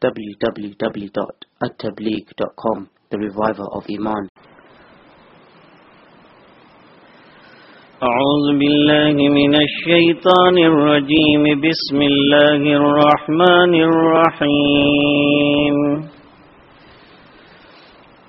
www.attableek.com The Reviver of Iman. أعوذ بالله من الشيطان الرجيم. بسم الله الرحمن الرحيم.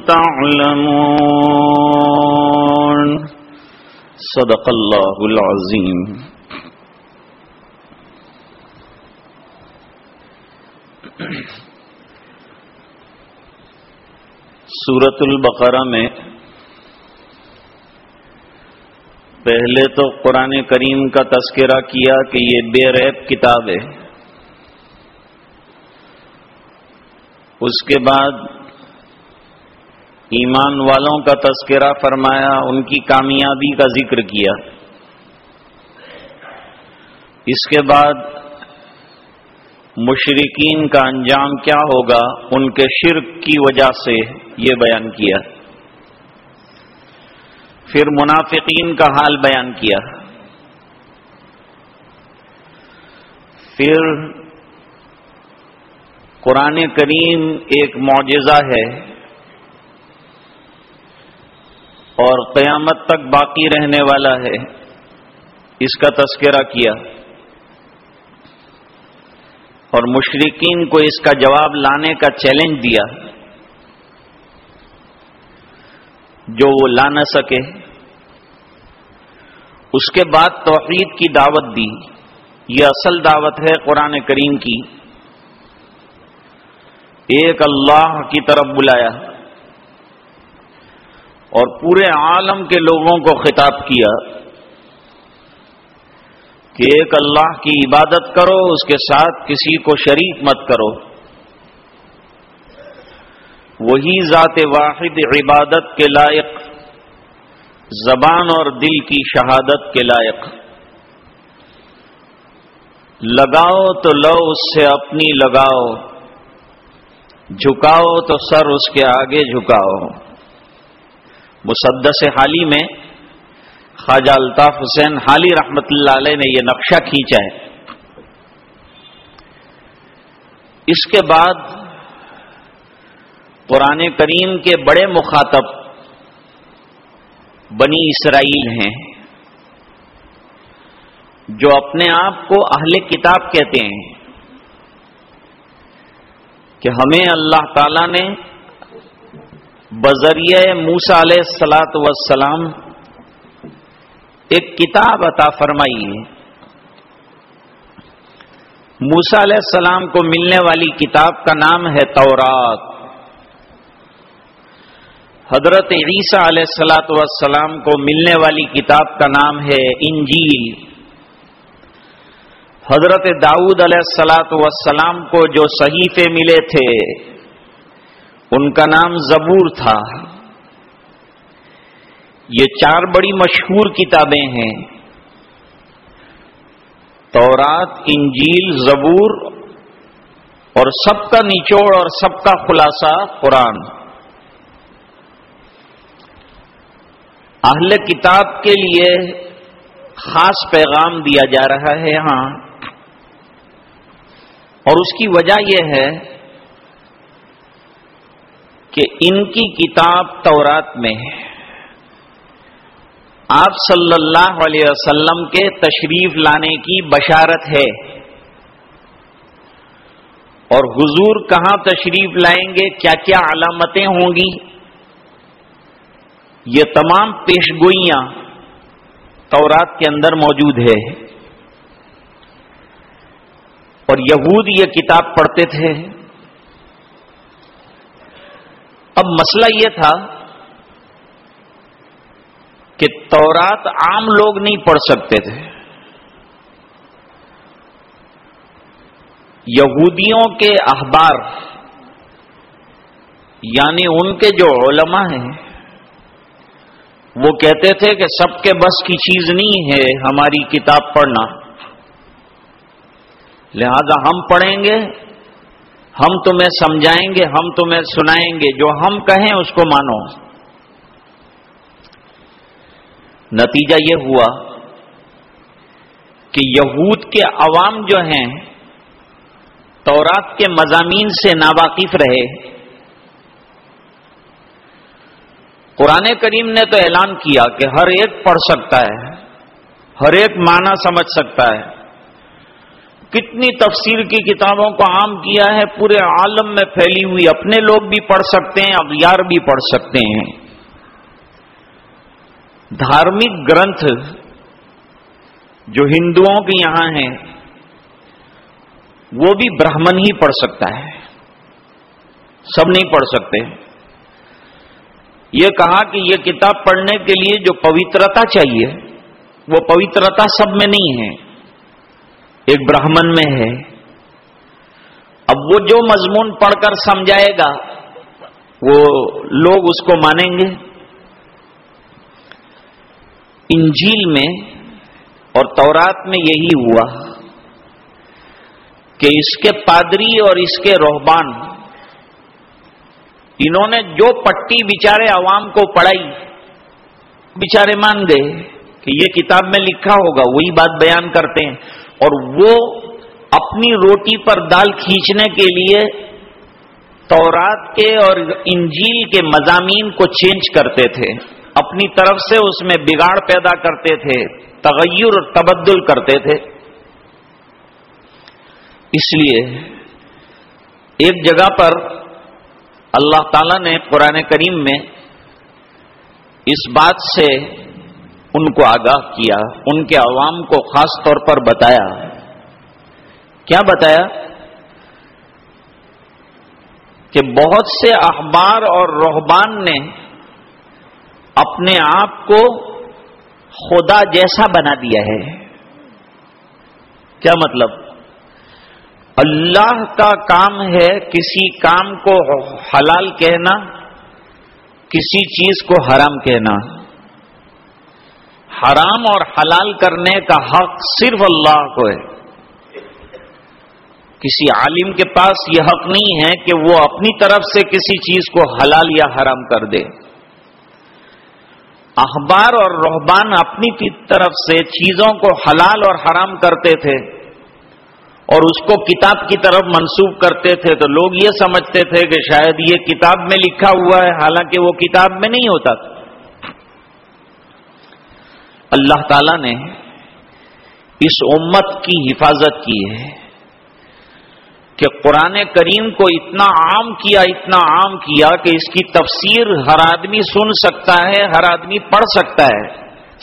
تعلمون. صدق الله العظيم. سورة البقرہ میں پہلے تو قرآن کریم کا تذکرہ کیا کہ یہ بے ریب کتاب ہے۔ اس کے بعد ایمان والوں کا تذکرہ فرمایا، ان کی کامیابی کا ذکر کیا۔ اس کے بعد مشرقین کا انجام کیا ہوگا، ان کے شرک کی وجہ سے یہ بیان کیا۔ پھر منافقین کا حال بیان کیا۔ پھر قرآن کریم ایک معجزہ ہے۔ اور قیامت تک باقی رہنے والا ہے۔ اس کا تذکرہ کیا۔ اور مشرقین کو اس کا جواب لانے کا چیلنج دیا۔ جو وہ لا نہ سکے۔ اس کے بعد توحید کی دعوت دی۔ یہ اصل دعوت ہے قرآن کریم کی۔ ایک اللہ کی طرف بلایا۔ اور پورے عالم کے لوگوں کو خطاب کیا کہ ایک اللہ کی عبادت کرو، اس کے ساتھ کسی کو شریک مت کرو۔ وہی ذات واحد عبادت کے لائق، زبان اور دل کی شہادت کے لائق۔ لگاؤ تو لو اس سے اپنی لگاؤ، جھکاؤ تو سر اس کے آگے جھکاؤ۔ مسدس حالی میں خواجہ الطاف حسین حالی رحمت اللہ علیہ نے یہ نقشہ کھینچا ہے۔ اس کے بعد قرآن کریم کے بڑے مخاطب بنی اسرائیل ہیں، جو اپنے آپ کو اہل کتاب کہتے ہیں کہ ہمیں اللہ تعالی نے بذریعہ موسا علیہ السلاط وسلام ایک کتاب عطا فرمائی ہے۔ موسا علیہ السلام کو ملنے والی کتاب کا نام ہے تورات۔ حضرت عیسیٰ علیہ السلاۃ والسلام کو ملنے والی کتاب کا نام ہے انجیل۔ حضرت داؤد علیہ السلاۃ والسلام کو جو صحیفے ملے تھے ان کا نام زبور تھا۔ یہ چار بڑی مشہور کتابیں ہیں۔ تورات، انجیل، زبور اور سب کا نچوڑ اور سب کا خلاصہ قرآن۔ اہل کتاب کے لیے خاص پیغام دیا جا رہا ہے یہاں۔ اور اس کی وجہ یہ ہے کہ ان کی کتاب تورات میں ہے۔ آپ صلی اللہ علیہ وسلم کے تشریف لانے کی بشارت ہے۔ اور حضور کہاں تشریف لائیں گے؟ کیا کیا علامتیں ہوں گی؟ یہ تمام پیشگوئیاں تورات کے اندر موجود ہے۔ اور یہود یہ کتاب پڑھتے تھے اب مسئلہ یہ تھا کہ تورات عام لوگ نہیں پڑھ سکتے تھے۔ یہودیوں کے اخبار یعنی ان کے جو علماء ہیں، وہ کہتے تھے کہ سب کے بس کی چیز نہیں ہے ہماری کتاب پڑھنا۔ لہذا ہم پڑھیں گے ہم تمہیں سمجھائیں گے، ہم تمہیں سنائیں گے، جو ہم کہیں اس کو مانو۔ نتیجہ یہ ہوا کہ یہود کے عوام جو ہیں، تورات کے مضامین سے ناواقف رہے۔ قرآن کریم نے تو اعلان کیا کہ ہر ایک پڑھ سکتا ہے، ہر ایک معنی سمجھ سکتا ہے۔ کتنی تفسیر کی کتابوں کو عام کیا ہے، پورے عالم میں پھیلی ہوئی، اپنے لوگ بھی پڑھ سکتے ہیں، اغیار بھی پڑھ سکتے ہیں۔ دھارمک گرنتھ جو ہندوؤں کے یہاں ہیں، وہ بھی برہمن ہی پڑھ سکتا ہے۔ سب نہیں پڑھ سکتے۔ یہ کہا کہ یہ کتاب پڑھنے کے لیے جو پوترتا چاہیے، وہ پوترتا سب میں نہیں ہے۔ ایک برہمن میں ہے۔ اب وہ جو مضمون پڑھ کر سمجھائے گا، وہ لوگ اس کو مانیں گے۔ انجیل میں اور تورات میں یہی ہوا کہ اس کے پادری اور اس کے روحبان، انہوں نے جو پٹی بچارے عوام کو پڑھائی بچارے مان گئے کہ یہ کتاب میں لکھا ہوگا، وہی بات بیان کرتے ہیں۔ اور وہ اپنی روٹی پر دال کھینچنے کے لیے تورات کے اور انجیل کے مضامین کو چینج کرتے تھے۔ اپنی طرف سے اس میں بگاڑ پیدا کرتے تھے، تغیر اور تبدل کرتے تھے۔ اس لیے ایک جگہ پر اللہ تعالی نے قرآن کریم میں اس بات سے ان کو آگاہ کیا، ان کے عوام کو خاص طور پر بتایا۔ کیا بتایا؟ کہ بہت سے اخبار اور روحبان نے اپنے آپ کو خدا جیسا بنا دیا ہے۔ کیا مطلب؟ اللہ کا کام ہے کسی کام کو حلال کہنا، کسی چیز کو حرام کہنا۔ حرام اور حلال کرنے کا حق صرف اللہ کو ہے۔ کسی عالم کے پاس یہ حق نہیں ہے کہ وہ اپنی طرف سے کسی چیز کو حلال یا حرام کر دے۔ اخبار اور رحبان اپنی طرف سے چیزوں کو حلال اور حرام کرتے تھے اور اس کو کتاب کی طرف منسوخ کرتے تھے، تو لوگ یہ سمجھتے تھے کہ شاید یہ کتاب میں لکھا ہوا ہے، حالانکہ وہ کتاب میں نہیں ہوتا تھا۔ اللہ تعالی نے اس امت کی حفاظت کی ہے کہ قرآن کریم کو اتنا عام کیا، اتنا عام کیا کہ اس کی تفسیر ہر آدمی سن سکتا ہے، ہر آدمی پڑھ سکتا ہے،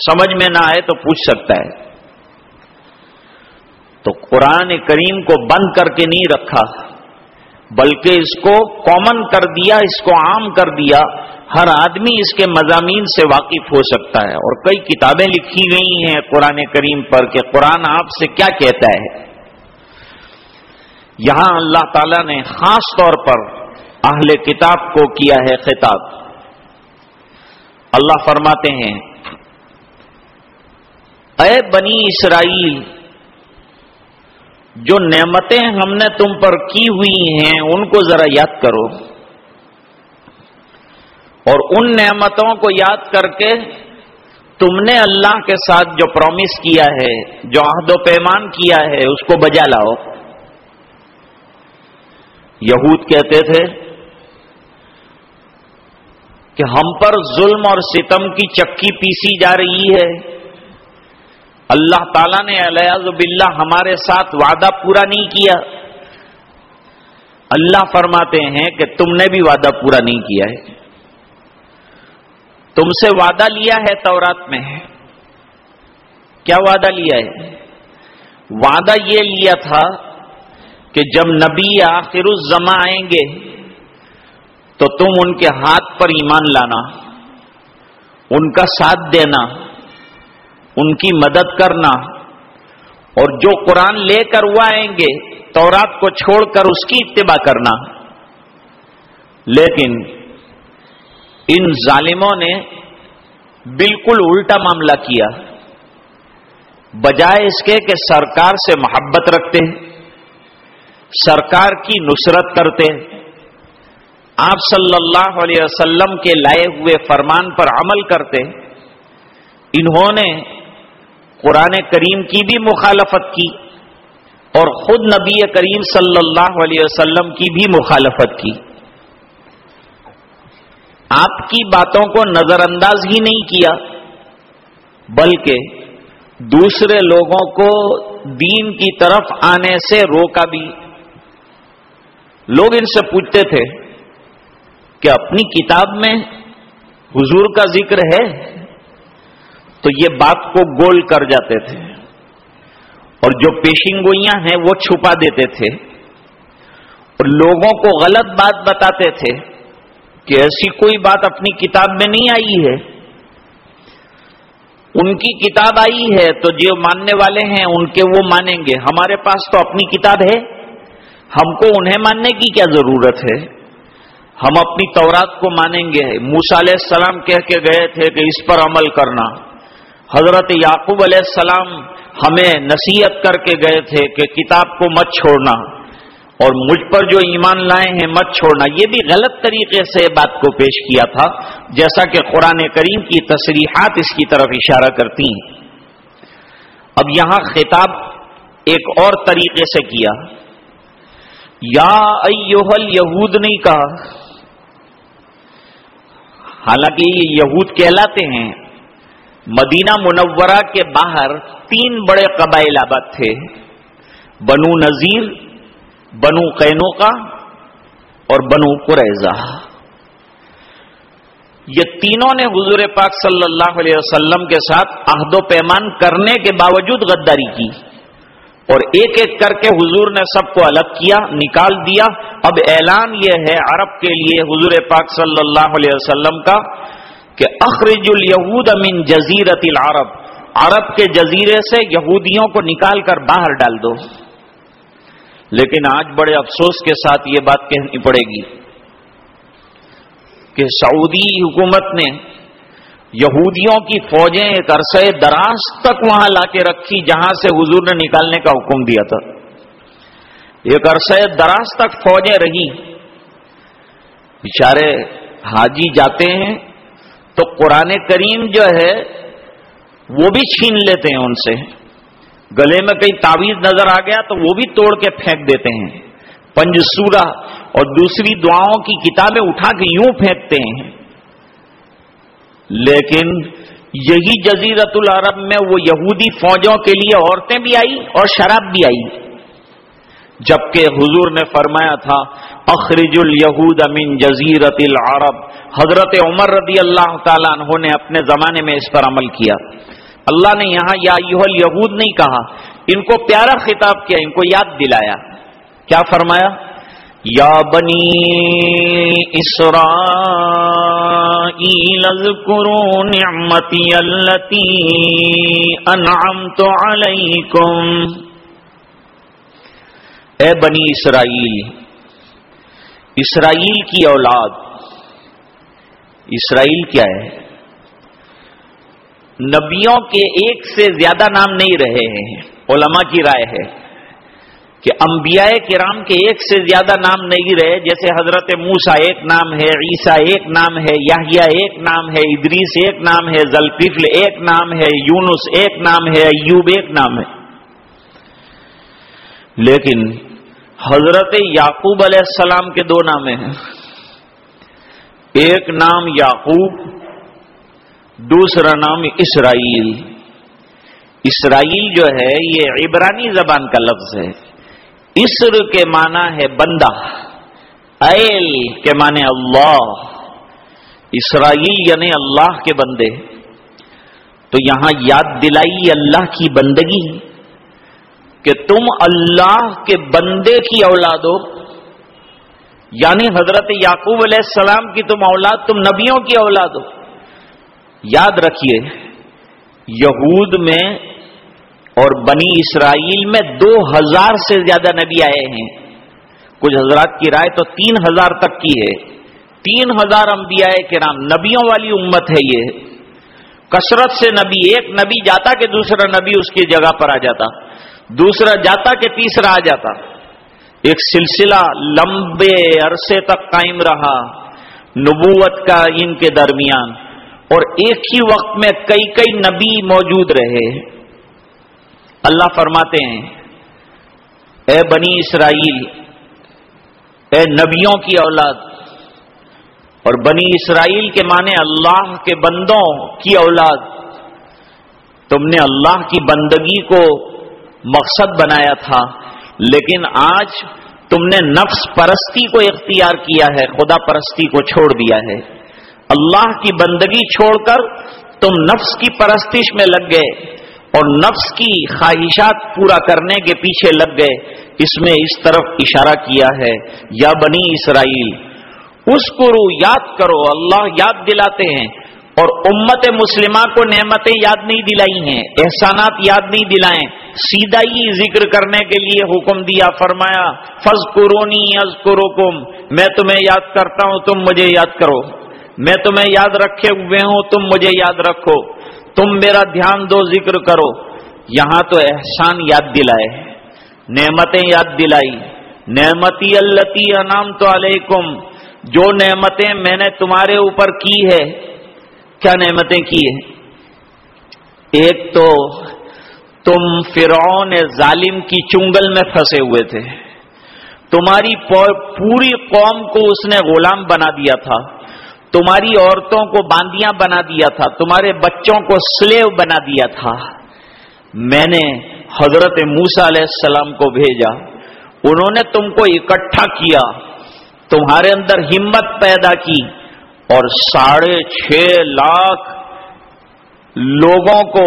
سمجھ میں نہ آئے تو پوچھ سکتا ہے۔ تو قرآن کریم کو بند کر کے نہیں رکھا، بلکہ اس کو کامن کر دیا، اس کو عام کر دیا۔ ہر آدمی اس کے مضامین سے واقف ہو سکتا ہے اور کئی کتابیں لکھی گئی ہیں قرآن کریم پر کہ قرآن آپ سے کیا کہتا ہے۔ یہاں اللہ تعالی نے خاص طور پر اہل کتاب کو کیا ہے خطاب۔ اللہ فرماتے ہیں، اے بنی اسرائیل، جو نعمتیں ہم نے تم پر کی ہوئی ہیں ان کو ذرا یاد کرو۔ اور ان نعمتوں کو یاد کر کے تم نے اللہ کے ساتھ جو پرومس کیا ہے، جو عہد و پیمان کیا ہے، اس کو بجا لاؤ۔ یہود کہتے تھے کہ ہم پر ظلم اور ستم کی چکی پیسی جا رہی ہے۔ اللہ تعالیٰ نے الیاز باللہ ہمارے ساتھ وعدہ پورا نہیں کیا۔ اللہ فرماتے ہیں کہ تم نے بھی وعدہ پورا نہیں کیا ہے۔ تم سے وعدہ لیا ہے تورات میں کیا وعدہ لیا ہے؟ وعدہ یہ لیا تھا کہ جب نبی آخر الزما آئیں گے تو تم ان کے ہاتھ پر ایمان لانا، ان کا ساتھ دینا، ان کی مدد کرنا۔ اور جو قرآن لے کر وہ آئیں گے، تورات کو چھوڑ کر اس کی اتباع کرنا۔ لیکن ان ظالموں نے بالکل الٹا معاملہ کیا بجائے اس کے کہ سرکار سے محبت رکھتے سرکار کی نصرت کرتے آپ صلی اللہ علیہ وسلم کے لائے ہوئے فرمان پر عمل کرتے انہوں نے قرآن کریم کی بھی مخالفت کی اور خود نبی کریم صلی اللہ علیہ وسلم کی بھی مخالفت کی۔ آپ کی باتوں کو نظر انداز ہی نہیں کیا، بلکہ دوسرے لوگوں کو دین کی طرف آنے سے روکا بھی۔ لوگ ان سے پوچھتے تھے کہ اپنی کتاب میں حضور کا ذکر ہے؟ تو یہ بات کو گول کر جاتے تھے۔ اور جو پیشن گوئیاں ہیں وہ چھپا دیتے تھے۔ اور لوگوں کو غلط بات بتاتے تھے۔ کہ ایسی کوئی بات اپنی کتاب میں نہیں آئی ہے۔ ان کی کتاب آئی ہے تو جو ماننے والے ہیں ان کے وہ مانیں گے۔ ہمارے پاس تو اپنی کتاب ہے۔ ہم کو انہیں ماننے کی کیا ضرورت ہے؟ ہم اپنی تورات کو مانیں گے۔ موسا علیہ السلام کہہ کے گئے تھے کہ اس پر عمل کرنا۔ حضرت یعقوب علیہ السلام ہمیں نصیحت کر کے گئے تھے کہ کتاب کو مت چھوڑنا۔ اور مجھ پر جو ایمان لائے ہیں مت چھوڑنا۔ یہ بھی غلط طریقے سے بات کو پیش کیا تھا، جیسا کہ قرآن کریم کی تصریحات اس کی طرف اشارہ کرتی ہیں۔ اب یہاں خطاب ایک اور طریقے سے کیا۔ یا ایوہل یہود نہیں کہا۔ حالانکہ یہ یہود کہلاتے ہیں۔ مدینہ منورہ کے باہر تین بڑے قبائل آباد تھے۔ بنو نذیر بنو قینو کا اور بنو قریضہ یہ تینوں نے حضور پاک صلی اللہ علیہ وسلم کے ساتھ عہد و پیمان کرنے کے باوجود غداری کی۔ اور ایک ایک کر کے حضور نے سب کو الگ کیا، نکال دیا۔ اب اعلان یہ ہے عرب کے لیے حضور پاک صلی اللہ علیہ وسلم کا کہ اخرج الیہود من جزیرت العرب۔ عرب کے جزیرے سے یہودیوں کو نکال کر باہر ڈال دو۔ لیکن آج بڑے افسوس کے ساتھ یہ بات کہنی پڑے گی کہ سعودی حکومت نے یہودیوں کی فوجیں ایک عرصے دراز تک وہاں لا کے رکھی جہاں سے حضور نے نکالنے کا حکم دیا تھا۔ ایک عرصے دراز تک فوجیں رہی۔ بیچارے حاجی جاتے ہیں تو قرآن کریم جو ہے وہ بھی چھین لیتے ہیں ان سے۔ گلے میں کئی تعویذ نظر آ گیا تو وہ بھی توڑ کے پھینک دیتے ہیں۔ پنج سورہ اور دوسری دعاؤں کی کتابیں اٹھا کے یوں پھینکتے ہیں۔ لیکن یہی جزیرت العرب میں وہ یہودی فوجوں کے لیے عورتیں بھی آئی اور شراب بھی آئی۔ جبکہ حضور نے فرمایا تھا، اخرج الہود امین جزیرت العرب۔ حضرت عمر رضی اللہ تعالیٰ عنہ نے اپنے زمانے میں اس پر عمل کیا۔ اللہ نے یہاں یا یہود نہیں کہا، ان کو پیارا خطاب کیا، ان کو یاد دلایا۔ کیا فرمایا؟ یا بنی اسرائیل اذکروا نعمتی اللتی انعمت علیکم۔ اے بنی اسرائیل اسرائیل کی اولاد، اسرائیل کیا ہے؟ نبیوں کے ایک سے زیادہ نام نہیں رہے ہیں، علماء کی رائے ہے کہ انبیاء کرام کے ایک سے زیادہ نام نہیں رہے، جیسے حضرت موسا ایک نام ہے، عیسیٰ ایک نام ہے یاہیا ایک نام ہے، ادریس ایک نام ہے ذلقفل ایک نام ہے، یونس ایک نام ہے، ایوب ایک نام ہے۔ لیکن حضرت یعقوب علیہ السلام کے دو نام ہیں۔ ایک نام یعقوب دوسرا نام اسرائیل۔ اسرائیل جو ہے، یہ عبرانی زبان کا لفظ ہے۔ اسر کے معنی ہے بندہ۔ ایل کے معنی اللہ۔ اسرائیل یعنی اللہ کے بندے۔ تو یہاں یاد دلائی اللہ کی بندگی۔ کہ تم اللہ کے بندے کی اولاد ہو۔ یعنی حضرت یعقوب علیہ السلام کی تم اولاد، تم نبیوں کی اولاد ہو۔ یاد رکھیے، یہود میں اور بنی اسرائیل میں دو ہزار سے زیادہ نبی آئے ہیں۔ کچھ حضرات کی رائے تو تین ہزار تک کی ہے۔ تین ہزار انبیاء کے نام نبیوں والی امت ہے یہ۔ کثرت سے نبی، ایک نبی جاتا کہ دوسرا نبی اس کی جگہ پر آ جاتا۔ دوسرا جاتا کہ تیسرا آ جاتا۔ ایک سلسلہ لمبے عرصے تک قائم رہا۔ نبوت کا ان کے درمیان۔ اور ایک ہی وقت میں کئی کئی نبی موجود رہے اللہ فرماتے ہیں، اے بنی اسرائیل، اے نبیوں کی اولاد، اور بنی اسرائیل کے معنی اللہ کے بندوں کی اولاد، تم نے اللہ کی بندگی کو مقصد بنایا تھا، لیکن آج تم نے نفس پرستی کو اختیار کیا ہے، خدا پرستی کو چھوڑ دیا ہے۔ اللہ کی بندگی چھوڑ کر تم نفس کی پرستش میں لگ گئے اور نفس کی خواہشات پورا کرنے کے پیچھے لگ گئے۔ اس میں اس طرف اشارہ کیا ہے، یا بنی اسرائیل اس کو یاد کرو، اللہ یاد دلاتے ہیں اور امت مسلمہ کو نعمتیں یاد نہیں دلائی ہیں، احسانات یاد نہیں دلائیں۔ سیدھا ہی ذکر کرنے کے لیے حکم دیا، فرمایا فض قرونی از میں تمہیں یاد کرتا ہوں، تم مجھے یاد کرو۔ میں تمہیں یاد رکھے ہوئے ہوں، تم مجھے یاد رکھو۔ تم میرا دھیان دو، ذکر کرو۔ یہاں تو احسان یاد دلائے نعمتیں یاد دلائی۔ نعمتی التی انام تو علیکم۔ جو نعمتیں میں نے تمہارے اوپر کی ہے۔ کیا نعمتیں کی ہے ایک تو تم فرعون ظالم کی چنگل میں پھنسے ہوئے تھے۔ تمہاری پوری قوم کو اس نے غلام بنا دیا تھا۔ تمہاری عورتوں کو باندیاں بنا دیا تھا، تمہارے بچوں کو سلیو بنا دیا تھا۔ میں نے حضرت موسا علیہ السلام کو بھیجا، انہوں نے تم کو اکٹھا کیا، تمہارے اندر ہمت پیدا کی اور ساڑھے چھ لاکھ لوگوں کو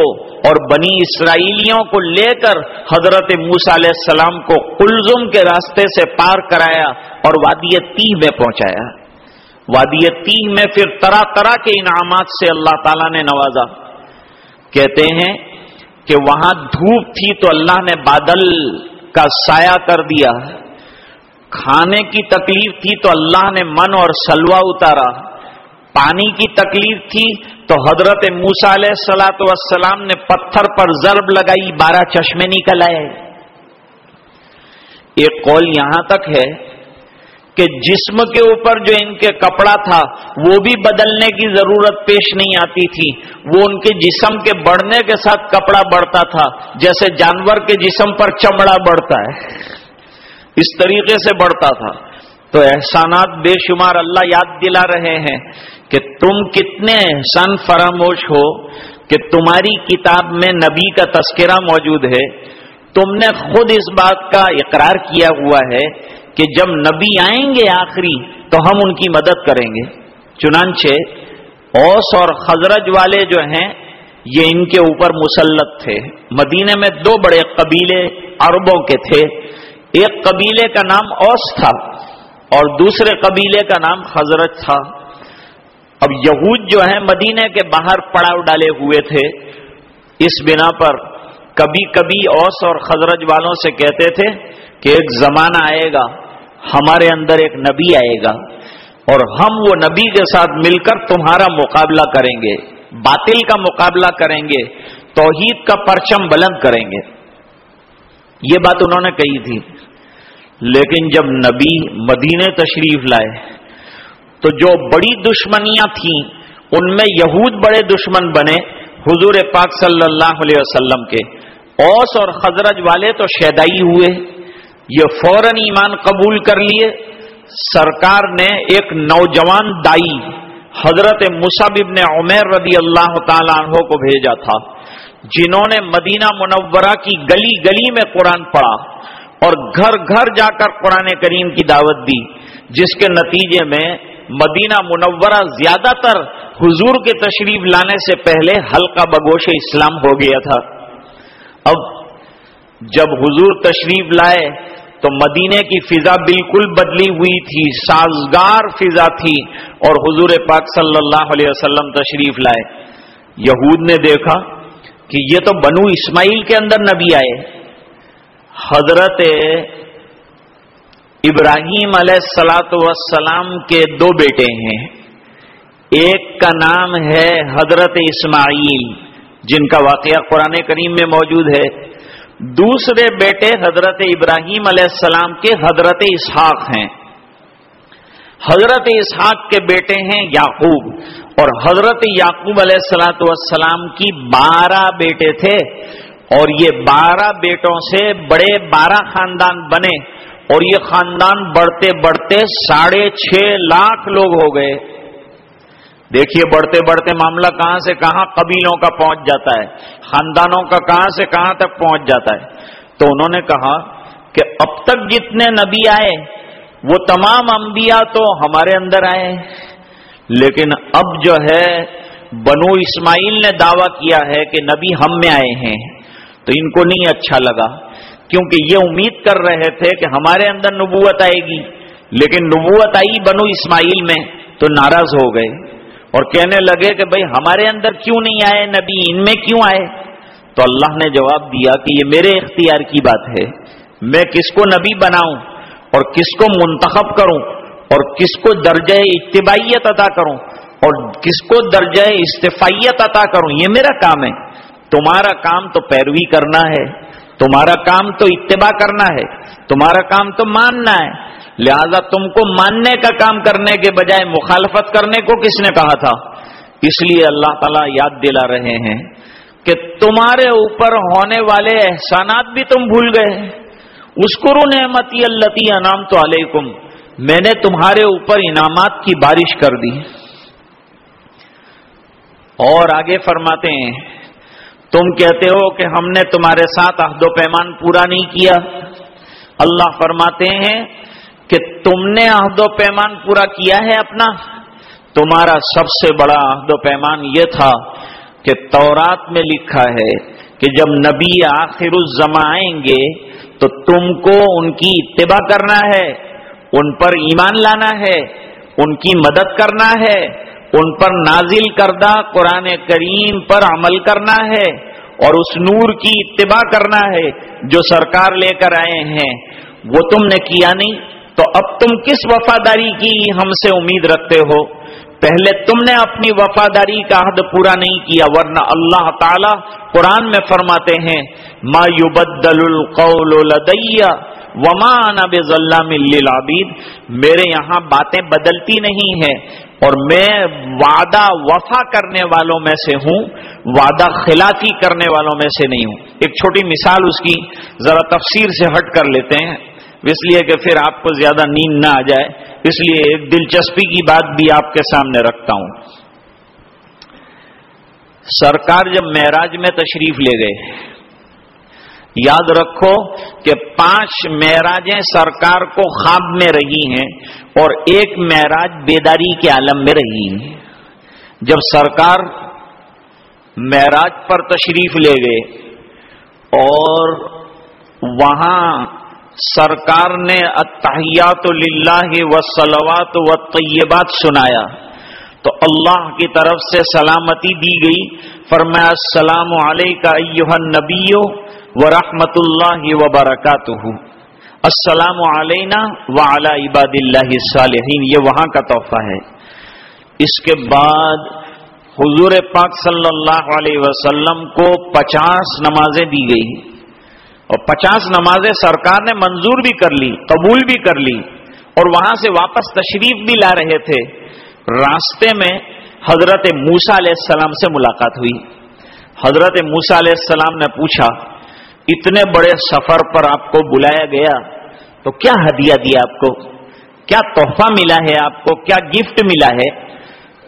اور بنی اسرائیلیوں کو لے کر حضرت موسا علیہ السلام کو کلزم کے راستے سے پار کرایا اور وادی تی میں پہنچایا۔ وادی تین میں پھر طرح طرح کے انعامات سے اللہ تعالیٰ نے نوازا۔ کہتے ہیں کہ وہاں دھوپ تھی تو اللہ نے بادل کا سایہ کر دیا۔ کھانے کی تکلیف تھی تو اللہ نے من اور سلوا اتارا۔ پانی کی تکلیف تھی تو حضرت موسا علیہ سلاۃ وسلام نے پتھر پر ضرب لگائی، بارہ چشمے نکل آئے۔ ایک قول یہاں تک ہے کہ جسم کے اوپر جو ان کے کپڑا تھا وہ بھی بدلنے کی ضرورت پیش نہیں آتی تھی۔ وہ ان کے جسم کے بڑھنے کے ساتھ کپڑا بڑھتا تھا، جیسے جانور کے جسم پر چمڑا بڑھتا ہے۔ اس طریقے سے بڑھتا تھا۔ تو احسانات بے شمار اللہ یاد دلا رہے ہیں کہ تم کتنے احسان فراموش ہو کہ تمہاری کتاب میں نبی کا تذکرہ موجود ہے۔ تم نے خود اس بات کا اقرار کیا ہوا ہے کہ جب نبی آئیں گے آخری تو ہم ان کی مدد کریں گے۔ چنانچہ اوس اور خزرج والے جو ہیں، یہ ان کے اوپر مسلط تھے۔ مدینے میں دو بڑے قبیلے عربوں کے تھے۔ ایک قبیلے کا نام اوس تھا اور دوسرے قبیلے کا نام خزرج تھا۔ اب یہود جو ہیں مدینے کے باہر پڑاؤ ڈالے ہوئے تھے۔ اس بنا پر کبھی کبھی اوس اور خزرج والوں سے کہتے تھے کہ ایک زمانہ آئے گا ہمارے اندر ایک نبی آئے گا اور ہم وہ نبی کے ساتھ مل کر تمہارا مقابلہ کریں گے، باطل کا مقابلہ کریں گے، توحید کا پرچم بلند کریں گے۔ یہ بات انہوں نے کہی تھی۔ لیکن جب نبی مدینے تشریف لائے، تو جو بڑی دشمنیاں تھیں، ان میں یہود بڑے دشمن بنے حضور پاک صلی اللہ علیہ وسلم کے۔ اوس اور خزرج والے تو شیدائی ہوئے۔ یہ فوراً ایمان قبول کر لیے۔ سرکار نے ایک نوجوان دائی، حضرت مصعب ابن عمیر رضی اللہ تعالیٰ عنہ کو بھیجا تھا، جنہوں نے مدینہ منورہ کی گلی گلی میں قرآن پڑھا اور گھر گھر جا کر قرآن کریم کی دعوت دی، جس کے نتیجے میں مدینہ منورہ زیادہ تر حضور کے تشریف لانے سے پہلے ہلکا بگوش اسلام ہو گیا تھا۔ اب جب حضور تشریف لائے تو مدینے کی فضا بالکل بدلی ہوئی تھی، سازگار فضا تھی اور حضور پاک صلی اللہ علیہ وسلم تشریف لائے۔ یہود نے دیکھا کہ یہ تو بنو اسماعیل کے اندر نبی آئے۔ حضرت ابراہیم علیہ السلاۃ وسلام کے دو بیٹے ہیں۔ ایک کا نام ہے حضرت اسماعیل، جن کا واقعہ قرآن کریم میں موجود ہے۔ دوسرے بیٹے حضرت ابراہیم علیہ السلام کے حضرت اسحاق ہیں۔ حضرت اسحاق کے بیٹے ہیں یعقوب اور حضرت یعقوب علیہ السلاۃ والسلام کی بارہ بیٹے تھے اور یہ بارہ بیٹوں سے بڑے بارہ خاندان بنے اور یہ خاندان بڑھتے بڑھتے ساڑھے چھ لاکھ لوگ ہو گئے۔ دیکھیے بڑھتے بڑھتے معاملہ کہاں سے کہاں قبیلوں کا پہنچ جاتا ہے، خاندانوں کا کہاں سے کہاں تک پہنچ جاتا ہے۔ تو انہوں نے کہا کہ اب تک جتنے نبی آئے، وہ تمام انبیاء تو ہمارے اندر آئے لیکن اب جو ہے، بنو اسماعیل نے دعویٰ کیا ہے کہ نبی ہم میں آئے ہیں۔ تو ان کو نہیں اچھا لگا، کیونکہ یہ امید کر رہے تھے کہ ہمارے اندر نبوت آئے گی۔ لیکن نبوت آئی بنو اسماعیل میں، تو ناراض ہو گئے۔ اور کہنے لگے کہ بھئی ہمارے اندر کیوں نہیں آئے نبی؟ ان میں کیوں آئے؟ تو اللہ نے جواب دیا کہ یہ میرے اختیار کی بات ہے۔ میں کس کو نبی بناؤں اور کس کو منتخب کروں اور کس کو درجہ اتباعیت عطا کروں اور کس کو درجہ استفائیت عطا کروں؟ یہ میرا کام ہے۔ تمہارا کام تو پیروی کرنا ہے۔ تمہارا کام تو اتباع کرنا ہے، تمہارا کام تو ماننا ہے۔ لہذا تم کو ماننے کا کام کرنے کے بجائے مخالفت کرنے کو کس نے کہا تھا؟ اس لیے اللہ تعالیٰ یاد دلا رہے ہیں کہ تمہارے اوپر ہونے والے احسانات بھی تم بھول گئے اسکرو نعمتی اللہ انعام تو علیکم، میں نے تمہارے اوپر انعامات کی بارش کر دی۔ اور آگے فرماتے ہیں تم کہتے ہو کہ ہم نے تمہارے ساتھ عہد و پیمان پورا نہیں کیا اللہ فرماتے ہیں کہ تم نے عہد و پیمان پورا کیا ہے اپنا تمہارا سب سے بڑا عہد و پیمان یہ تھا کہ تورات میں لکھا ہے کہ جب نبی آخر الزما آئیں گے تو تم کو ان کی اتباع کرنا ہے، ان پر ایمان لانا ہے، ان کی مدد کرنا ہے ان پر نازل کردہ قرآن کریم پر عمل کرنا ہے اور اس نور کی اتباع کرنا ہے جو سرکار لے کر آئے ہیں۔ وہ تم نے کیا نہیں؟ تو اب تم کس وفاداری کی ہم سے امید رکھتے ہو؟ پہلے تم نے اپنی وفاداری کا حد پورا نہیں کیا، ورنہ اللہ تعالی قرآن میں فرماتے ہیں، ما یبدل القول لدیا وما انا بظلام للعبید۔ میرے یہاں باتیں بدلتی نہیں ہیں۔ اور میں وعدہ وفا کرنے والوں میں سے ہوں، وعدہ خلافی کرنے والوں میں سے نہیں ہوں۔ ایک چھوٹی مثال اس کی، ذرا تفسیر سے ہٹ کر لیتے ہیں۔ اس لیے کہ پھر آپ کو زیادہ نیند نہ آ جائے۔ اس لیے ایک دلچسپی کی بات بھی آپ کے سامنے رکھتا ہوں۔ سرکار جب معراج میں تشریف لے گئے، یاد رکھو کہ پانچ معراجیں سرکار کو خواب میں رہی ہیں۔ اور ایک معراج بیداری کے عالم میں رہی۔ جب سرکار معراج پر تشریف لے گئے اور وہاں سرکار نے اتحیات للہ و سلوات و طیبات سنایا، تو اللہ کی طرف سے سلامتی دی گئی۔ فرمایا، السلام علیکہ ایوہ نبی و رحمت اللہ وبرکاتہ۔ السلام علینا وعلی عباد اللہ صالحین یہ وہاں کا تحفہ ہے۔ اس کے بعد حضور پاک صلی اللہ علیہ وسلم کو پچاس نمازیں دی گئی۔ اور پچاس نمازیں سرکار نے منظور بھی کر لی، قبول بھی کر لی۔ اور وہاں سے واپس تشریف بھی لا رہے تھے۔ راستے میں حضرت موسا علیہ السلام سے ملاقات ہوئی۔ حضرت موسا علیہ السلام نے پوچھا، اتنے بڑے سفر پر آپ کو بلایا گیا؟ تو کیا ہدیہ دیا آپ کو؟ کیا تحفہ ملا ہے آپ کو؟ کیا گفٹ ملا ہے؟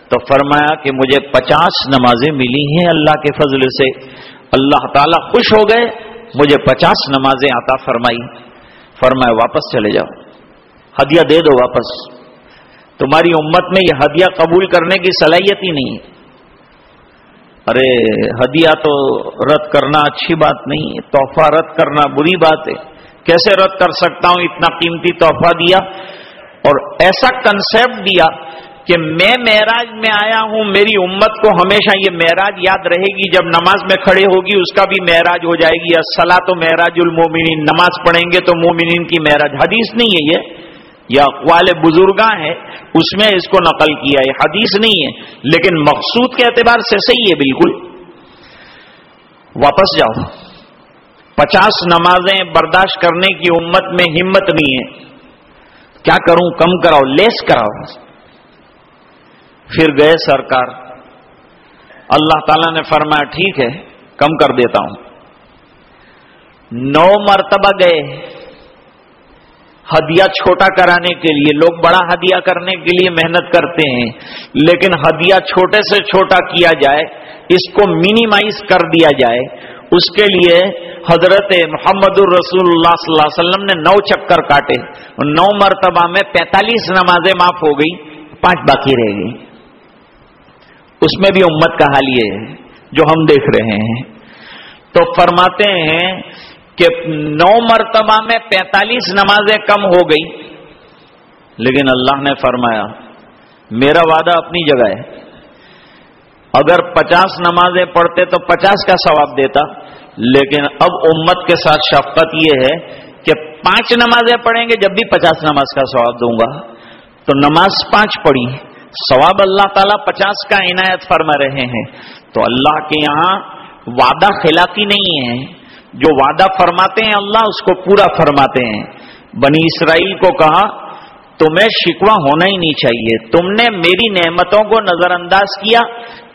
تو فرمایا کہ مجھے پچاس نمازیں ملی ہیں اللہ کے فضل سے۔ اللہ تعالیٰ خوش ہو گئے، مجھے پچاس نمازیں عطا فرمائی۔ فرمائے واپس چلے جاؤ۔ ہدیہ دے دو واپس۔ تمہاری امت میں یہ ہدیہ قبول کرنے کی صلاحیت ہی نہیں ہے۔ ارے، ہدیہ تو رد کرنا اچھی بات نہیں ہے، تحفہ رد کرنا بری بات ہے۔ کیسے رد کر سکتا ہوں؟ اتنا قیمتی تحفہ دیا اور ایسا کنسپٹ دیا کہ میں معراج میں آیا ہوں، میری امت کو ہمیشہ یہ معراج یاد رہے گی۔ جب نماز میں کھڑے ہوگی، اس کا بھی معراج ہو جائے گی۔ اصلا تو معراج المومنین، نماز پڑھیں گے تو مومنین کی معراج۔ حدیث نہیں ہے یہ۔ یہ اقوال بزرگاں ہے اس میں اس کو نقل کیا ہے۔ حدیث نہیں ہے، لیکن مقصود کے اعتبار سے صحیح ہے، بالکل۔ واپس جاؤ۔ پچاس نمازیں برداشت کرنے کی امت میں ہمت نہیں ہے۔ کیا کروں؟ کم کراؤ، لیس کراؤ۔ پھر گئے سرکار۔ اللہ تعالی نے فرمایا، ٹھیک ہے، کم کر دیتا ہوں۔ نو مرتبہ گئے۔ ہدیہ چھوٹا کرانے کے لیے، لوگ بڑا ہدیہ کرنے کے لیے محنت کرتے ہیں۔ لیکن ہدیہ چھوٹے سے چھوٹا کیا جائے، اس کو منیمائز کر دیا جائے۔ اس کے لیے حضرت محمد الرسول اللہ صلی اللہ علیہ وسلم نے نو چکر کاٹے نو مرتبہ میں پینتالیس نمازیں معاف ہو گئی پانچ باقی رہ گئی اس میں بھی امت کا حال یہ ہے، جو ہم دیکھ رہے ہیں۔ تو فرماتے ہیں کہ نو مرتبہ میں پینتالیس نمازیں کم ہو گئی لیکن اللہ نے فرمایا، میرا وعدہ اپنی جگہ ہے۔ اگر پچاس نمازیں پڑھتے تو پچاس کا ثواب دیتا، لیکن اب امت کے ساتھ شفقت یہ ہے کہ پانچ نمازیں پڑھیں گے، جب بھی پچاس نماز کا ثواب دوں گا۔ تو نماز پانچ پڑھی، ثواب اللہ تعالیٰ پچاس کا عنایت فرما رہے ہیں۔ تو اللہ کے یہاں وعدہ خلافی نہیں ہے۔ جو وعدہ فرماتے ہیں اللہ، اس کو پورا فرماتے ہیں۔ بنی اسرائیل کو کہا، تمہیں شکوا ہونا ہی نہیں چاہیے۔ تم نے میری نعمتوں کو نظر انداز کیا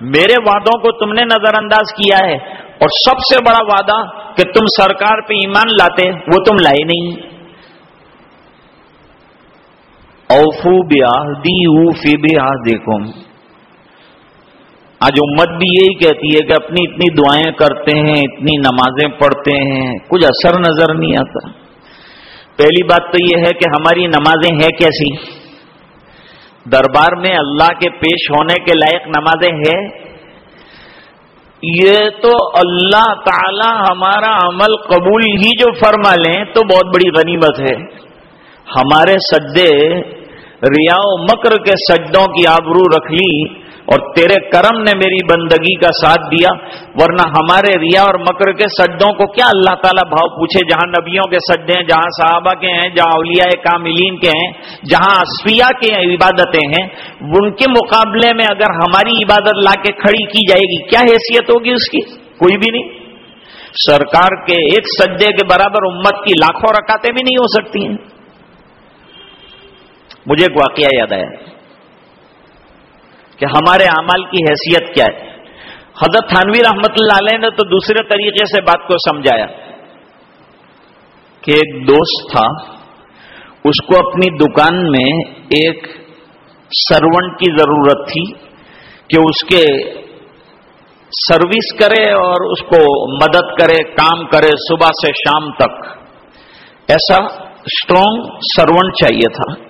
میرے وعدوں کو تم نے نظر انداز کیا ہے اور سب سے بڑا وعدہ کہ تم سرکار پہ ایمان لاتے، وہ تم لائے نہیں۔ اوفو دی فی دیکھو آج امت بھی یہی کہتی ہے کہ اپنی اتنی دعائیں کرتے ہیں، اتنی نمازیں پڑھتے ہیں، کچھ اثر نظر نہیں آتا۔ پہلی بات تو یہ ہے کہ ہماری نمازیں ہیں کیسی؟ دربار میں اللہ کے پیش ہونے کے لائق نمازیں ہیں؟ یہ تو اللہ تعالی ہمارا عمل قبول ہی جو فرما لیں تو بہت بڑی غنیمت ہے۔ ہمارے سجدے ریا مکر کے سجدوں کی آبرو رکھ لی اور تیرے کرم نے میری بندگی کا ساتھ دیا، ورنہ ہمارے ریا اور مکر کے سجدوں کو کیا اللہ تعالیٰ بھاؤ پوچھے جہاں نبیوں کے سجدے ہیں، جہاں صحابہ کے ہیں، جہاں اولیاء کاملین کے ہیں، جہاں اسفیہ کے عبادتیں ہیں، ان کے مقابلے میں اگر ہماری عبادت لا کے کھڑی کی جائے گی، کیا حیثیت ہوگی اس کی؟ کوئی بھی نہیں۔ سرکار کے ایک سجدے کے برابر امت کی لاکھوں رکاتے بھی نہیں ہو سکتی ہیں۔ مجھے ایک واقعہ یاد آیا۔ کہ ہمارے اعمال کی حیثیت کیا ہے۔ حضرت تھانوی رحمت اللہ علیہ نے تو دوسرے طریقے سے بات کو سمجھایا کہ ایک دوست تھا، اس کو اپنی دکان میں ایک سرونٹ کی ضرورت تھی کہ اس کے سروس کرے اور اس کو مدد کرے، کام کرے صبح سے شام تک۔ ایسا اسٹرانگ سرونٹ چاہیے تھا۔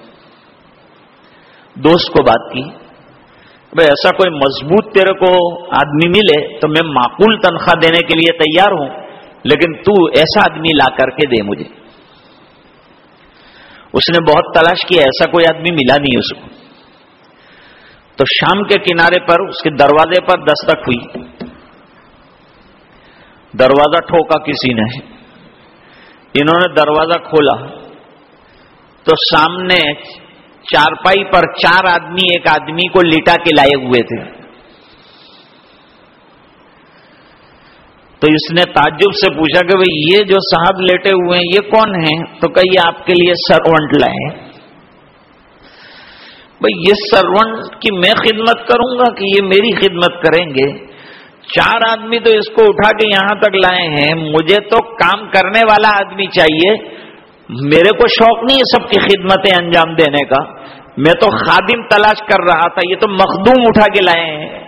دوست کو بات کی۔ بھائی، ایسا کوئی مضبوط تیرے کو آدمی ملے تو میں معقول تنخواہ دینے کے لیے تیار ہوں، لیکن تو ایسا آدمی لا کر کے دے مجھے۔ اس نے بہت تلاش کیا، ایسا کوئی آدمی ملا نہیں اس کو۔ تو شام کے کنارے پر، اس کے دروازے پر دستک ہوئی۔ دروازہ ٹھوکا کسی نے۔ انہوں نے دروازہ کھولا۔ تو سامنے چارپائی پر چار آدمی ایک آدمی کو لٹا کے لائے ہوئے تھے۔ تو اس نے تعجب سے پوچھا کہ بھائی یہ جو صاحب لیٹے ہوئے ہیں، یہ کون ہیں؟ تو کہیے آپ کے لیے سرونٹ لائے بھائی یہ سرونٹ کی میں خدمت کروں گا کہ یہ میری خدمت کریں گے؟ چار آدمی تو اس کو اٹھا کے یہاں تک لائے ہیں۔ مجھے تو کام کرنے والا آدمی چاہیے۔ میرے کو شوق نہیں ہے سب کی خدمتیں انجام دینے کا۔ میں تو خادم تلاش کر رہا تھا، یہ تو مخدوم اٹھا کے لائے ہیں۔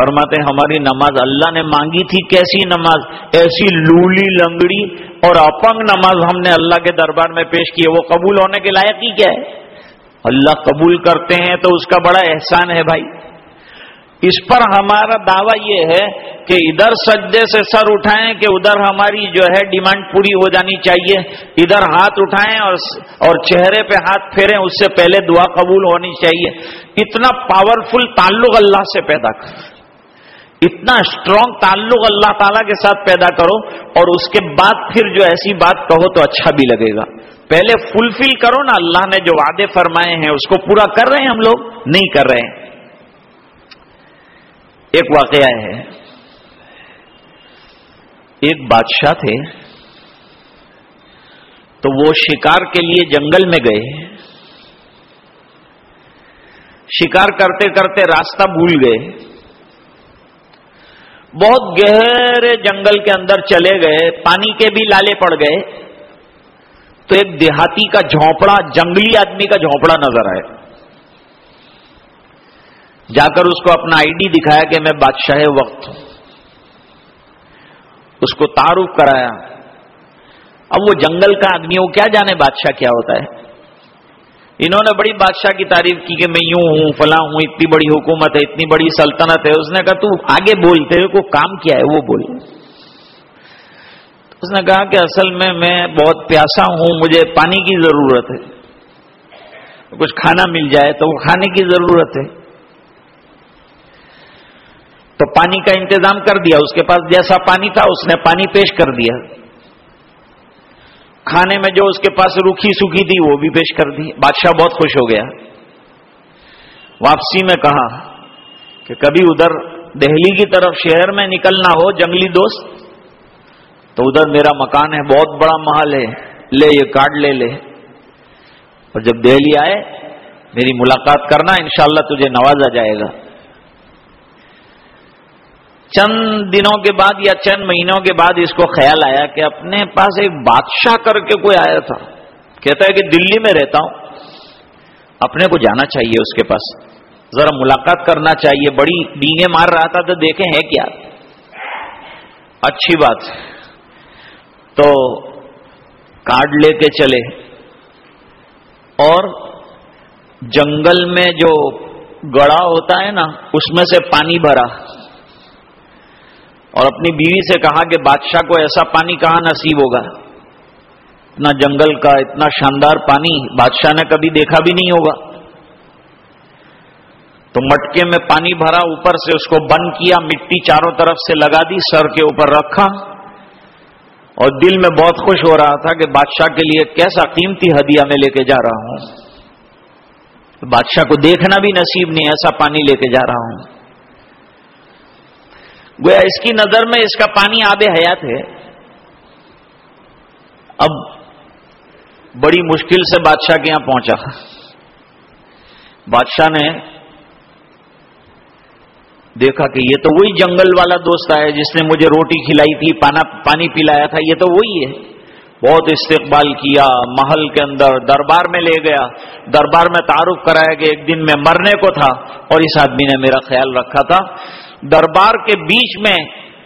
فرماتے ہماری نماز اللہ نے مانگی تھی، کیسی نماز؟ ایسی لولی لنگڑی اور اپنگ نماز ہم نے اللہ کے دربار میں پیش کی ہے۔ وہ قبول ہونے کے لائق ہی کیا ہے؟ اللہ قبول کرتے ہیں تو اس کا بڑا احسان ہے بھائی۔ اس پر ہمارا دعویٰ یہ ہے کہ ادھر سجدے سے سر اٹھائیں کہ ادھر ہماری جو ہے ڈیمانڈ پوری ہو جانی چاہیے۔ ادھر ہاتھ اٹھائیں اور اور چہرے پہ ہاتھ پھیریں، اس سے پہلے دعا قبول ہونی چاہیے۔ اتنا پاورفل تعلق اللہ سے پیدا کر۔ اتنا اسٹرانگ تعلق اللہ تعالی کے ساتھ پیدا کرو اور اس کے بعد پھر جو ایسی بات کہو تو اچھا بھی لگے گا۔ پہلے فلفل کرو نا، اللہ نے جو وعدے فرمائے ہیں، اس کو پورا کر رہے ہیں ہم لوگ؟ نہیں کر رہے ہیں۔ ایک واقعہ ہے۔ ایک بادشاہ تھے۔ تو وہ شکار کے لیے جنگل میں گئے۔ شکار کرتے کرتے راستہ بھول گئے۔ بہت گہرے جنگل کے اندر چلے گئے۔ پانی کے بھی لالے پڑ گئے۔ تو ایک دیہاتی کا جھونپڑا، جنگلی آدمی کا جھونپڑا نظر آئے جا کر اس کو اپنا آئی ڈی دکھایا کہ میں بادشاہ وقت ہوں۔ اس کو تعارف کرایا۔ اب وہ جنگل کا آدمی وہ کیا جانے بادشاہ کیا ہوتا ہے؟ انہوں نے بڑی بادشاہ کی تعریف کی کہ میں یوں ہوں، فلاں ہوں، اتنی بڑی حکومت ہے، اتنی بڑی سلطنت ہے۔ اس نے کہا، تو آگے بولتے کو کام کیا ہے؟ وہ بول۔ اس نے کہا کہ اصل میں میں بہت پیاسا ہوں، مجھے پانی کی ضرورت ہے۔ کچھ کھانا مل جائے تو وہ کھانے کی ضرورت ہے۔ تو پانی کا انتظام کر دیا، اس کے پاس جیسا پانی تھا، اس نے پانی پیش کر دیا۔ کھانے میں جو اس کے پاس روکھی سوکھی تھی، وہ بھی پیش کر دی۔ بادشاہ بہت خوش ہو گیا۔ واپسی میں کہا کہ کبھی ادھر دہلی کی طرف شہر میں نکلنا ہو، جنگلی دوست، تو ادھر میرا مکان ہے، بہت بڑا محل ہے۔ لے، یہ کارڈ لے لے۔ اور جب دہلی آئے، میری ملاقات کرنا، انشاءاللہ تجھے نوازا جائے گا۔ چند دنوں کے بعد یا چند مہینوں کے بعد اس کو خیال آیا کہ اپنے پاس ایک بادشاہ کر کے کوئی آیا تھا۔ کہتا ہے کہ دلی میں رہتا ہوں۔ اپنے کو جانا چاہیے اس کے پاس۔ ذرا ملاقات کرنا چاہیے۔ بڑی ڈینگے مار رہا تھا تو دیکھیں ہے کیا۔ اچھی بات۔ تو کارڈ لے کے چلے۔ اور جنگل میں جو گڑا ہوتا ہے نا، اس میں سے پانی بھرا۔ اور اپنی بیوی سے کہا کہ بادشاہ کو ایسا پانی کہاں نصیب ہوگا؟ اتنا جنگل کا اتنا شاندار پانی بادشاہ نے کبھی دیکھا بھی نہیں ہوگا۔ تو مٹکے میں پانی بھرا اوپر سے اس کو بند کیا، مٹی چاروں طرف سے لگا دی، سر کے اوپر رکھا۔ اور دل میں بہت خوش ہو رہا تھا کہ بادشاہ کے لیے کیسا قیمتی ہدیہ میں لے کے جا رہا ہوں۔ بادشاہ کو دیکھنا بھی نصیب نہیں، ایسا پانی لے کے جا رہا ہوں۔ گویا اس کی نظر میں اس کا پانی آب حیات ہے۔ اب بڑی مشکل سے بادشاہ کے یہاں پہنچا۔ بادشاہ نے دیکھا کہ یہ تو وہی جنگل والا دوست آیا جس نے مجھے روٹی کھلائی تھی پانی پلایا تھا، یہ تو وہی ہے۔ بہت استقبال کیا، محل کے اندر دربار میں لے گیا۔ دربار میں تعارف کرایا کہ ایک دن میں مرنے کو تھا اور اس آدمی نے میرا خیال رکھا تھا۔ دربار کے بیچ میں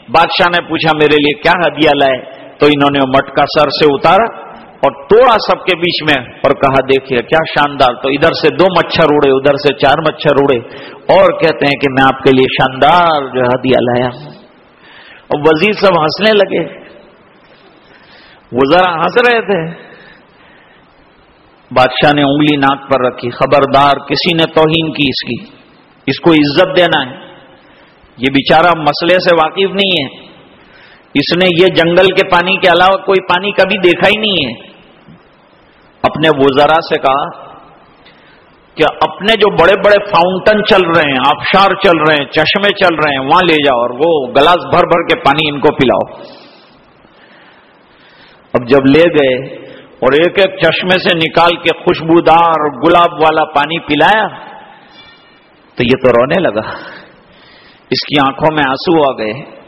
بادشاہ نے پوچھا، میرے لیے کیا ہدیہ لائے؟ تو انہوں نے مٹکا سر سے اتارا اور توڑا سب کے بیچ میں اور کہا، دیکھیے، کیا شاندار. تو ادھر سے دو مچھر اڑے، ادھر سے چار مچھر اڑے اور کہتے ہیں کہ، میں آپ کے لیے شاندار جو ہدیہ لایا ہوں. اور وزیر سب ہنسنے لگے۔ وہ ذرا ہنس رہے تھے۔ بادشاہ نے انگلی ناک پر رکھی، خبردار، کسی نے توہین کی اس کی؟ اس کو عزت دینا ہے۔ یہ بیچارہ مسئلے سے واقف نہیں ہے۔ اس نے یہ جنگل کے پانی کے علاوہ کوئی پانی کبھی دیکھا ہی نہیں ہے۔ اپنے وزرا سے کہا کہ اپنے جو بڑے بڑے فاؤنٹن چل رہے ہیں، آبشار چل رہے ہیں، چشمے چل رہے ہیں، وہاں لے جاؤ اور وہ گلاس بھر بھر کے پانی ان کو پلاؤ۔ اب جب لے گئے اور ایک ایک چشمے سے نکال کے خوشبودار گلاب والا پانی پلایا تو یہ تو رونے لگا۔ اس کی آنکھوں میں آنسو آ گئے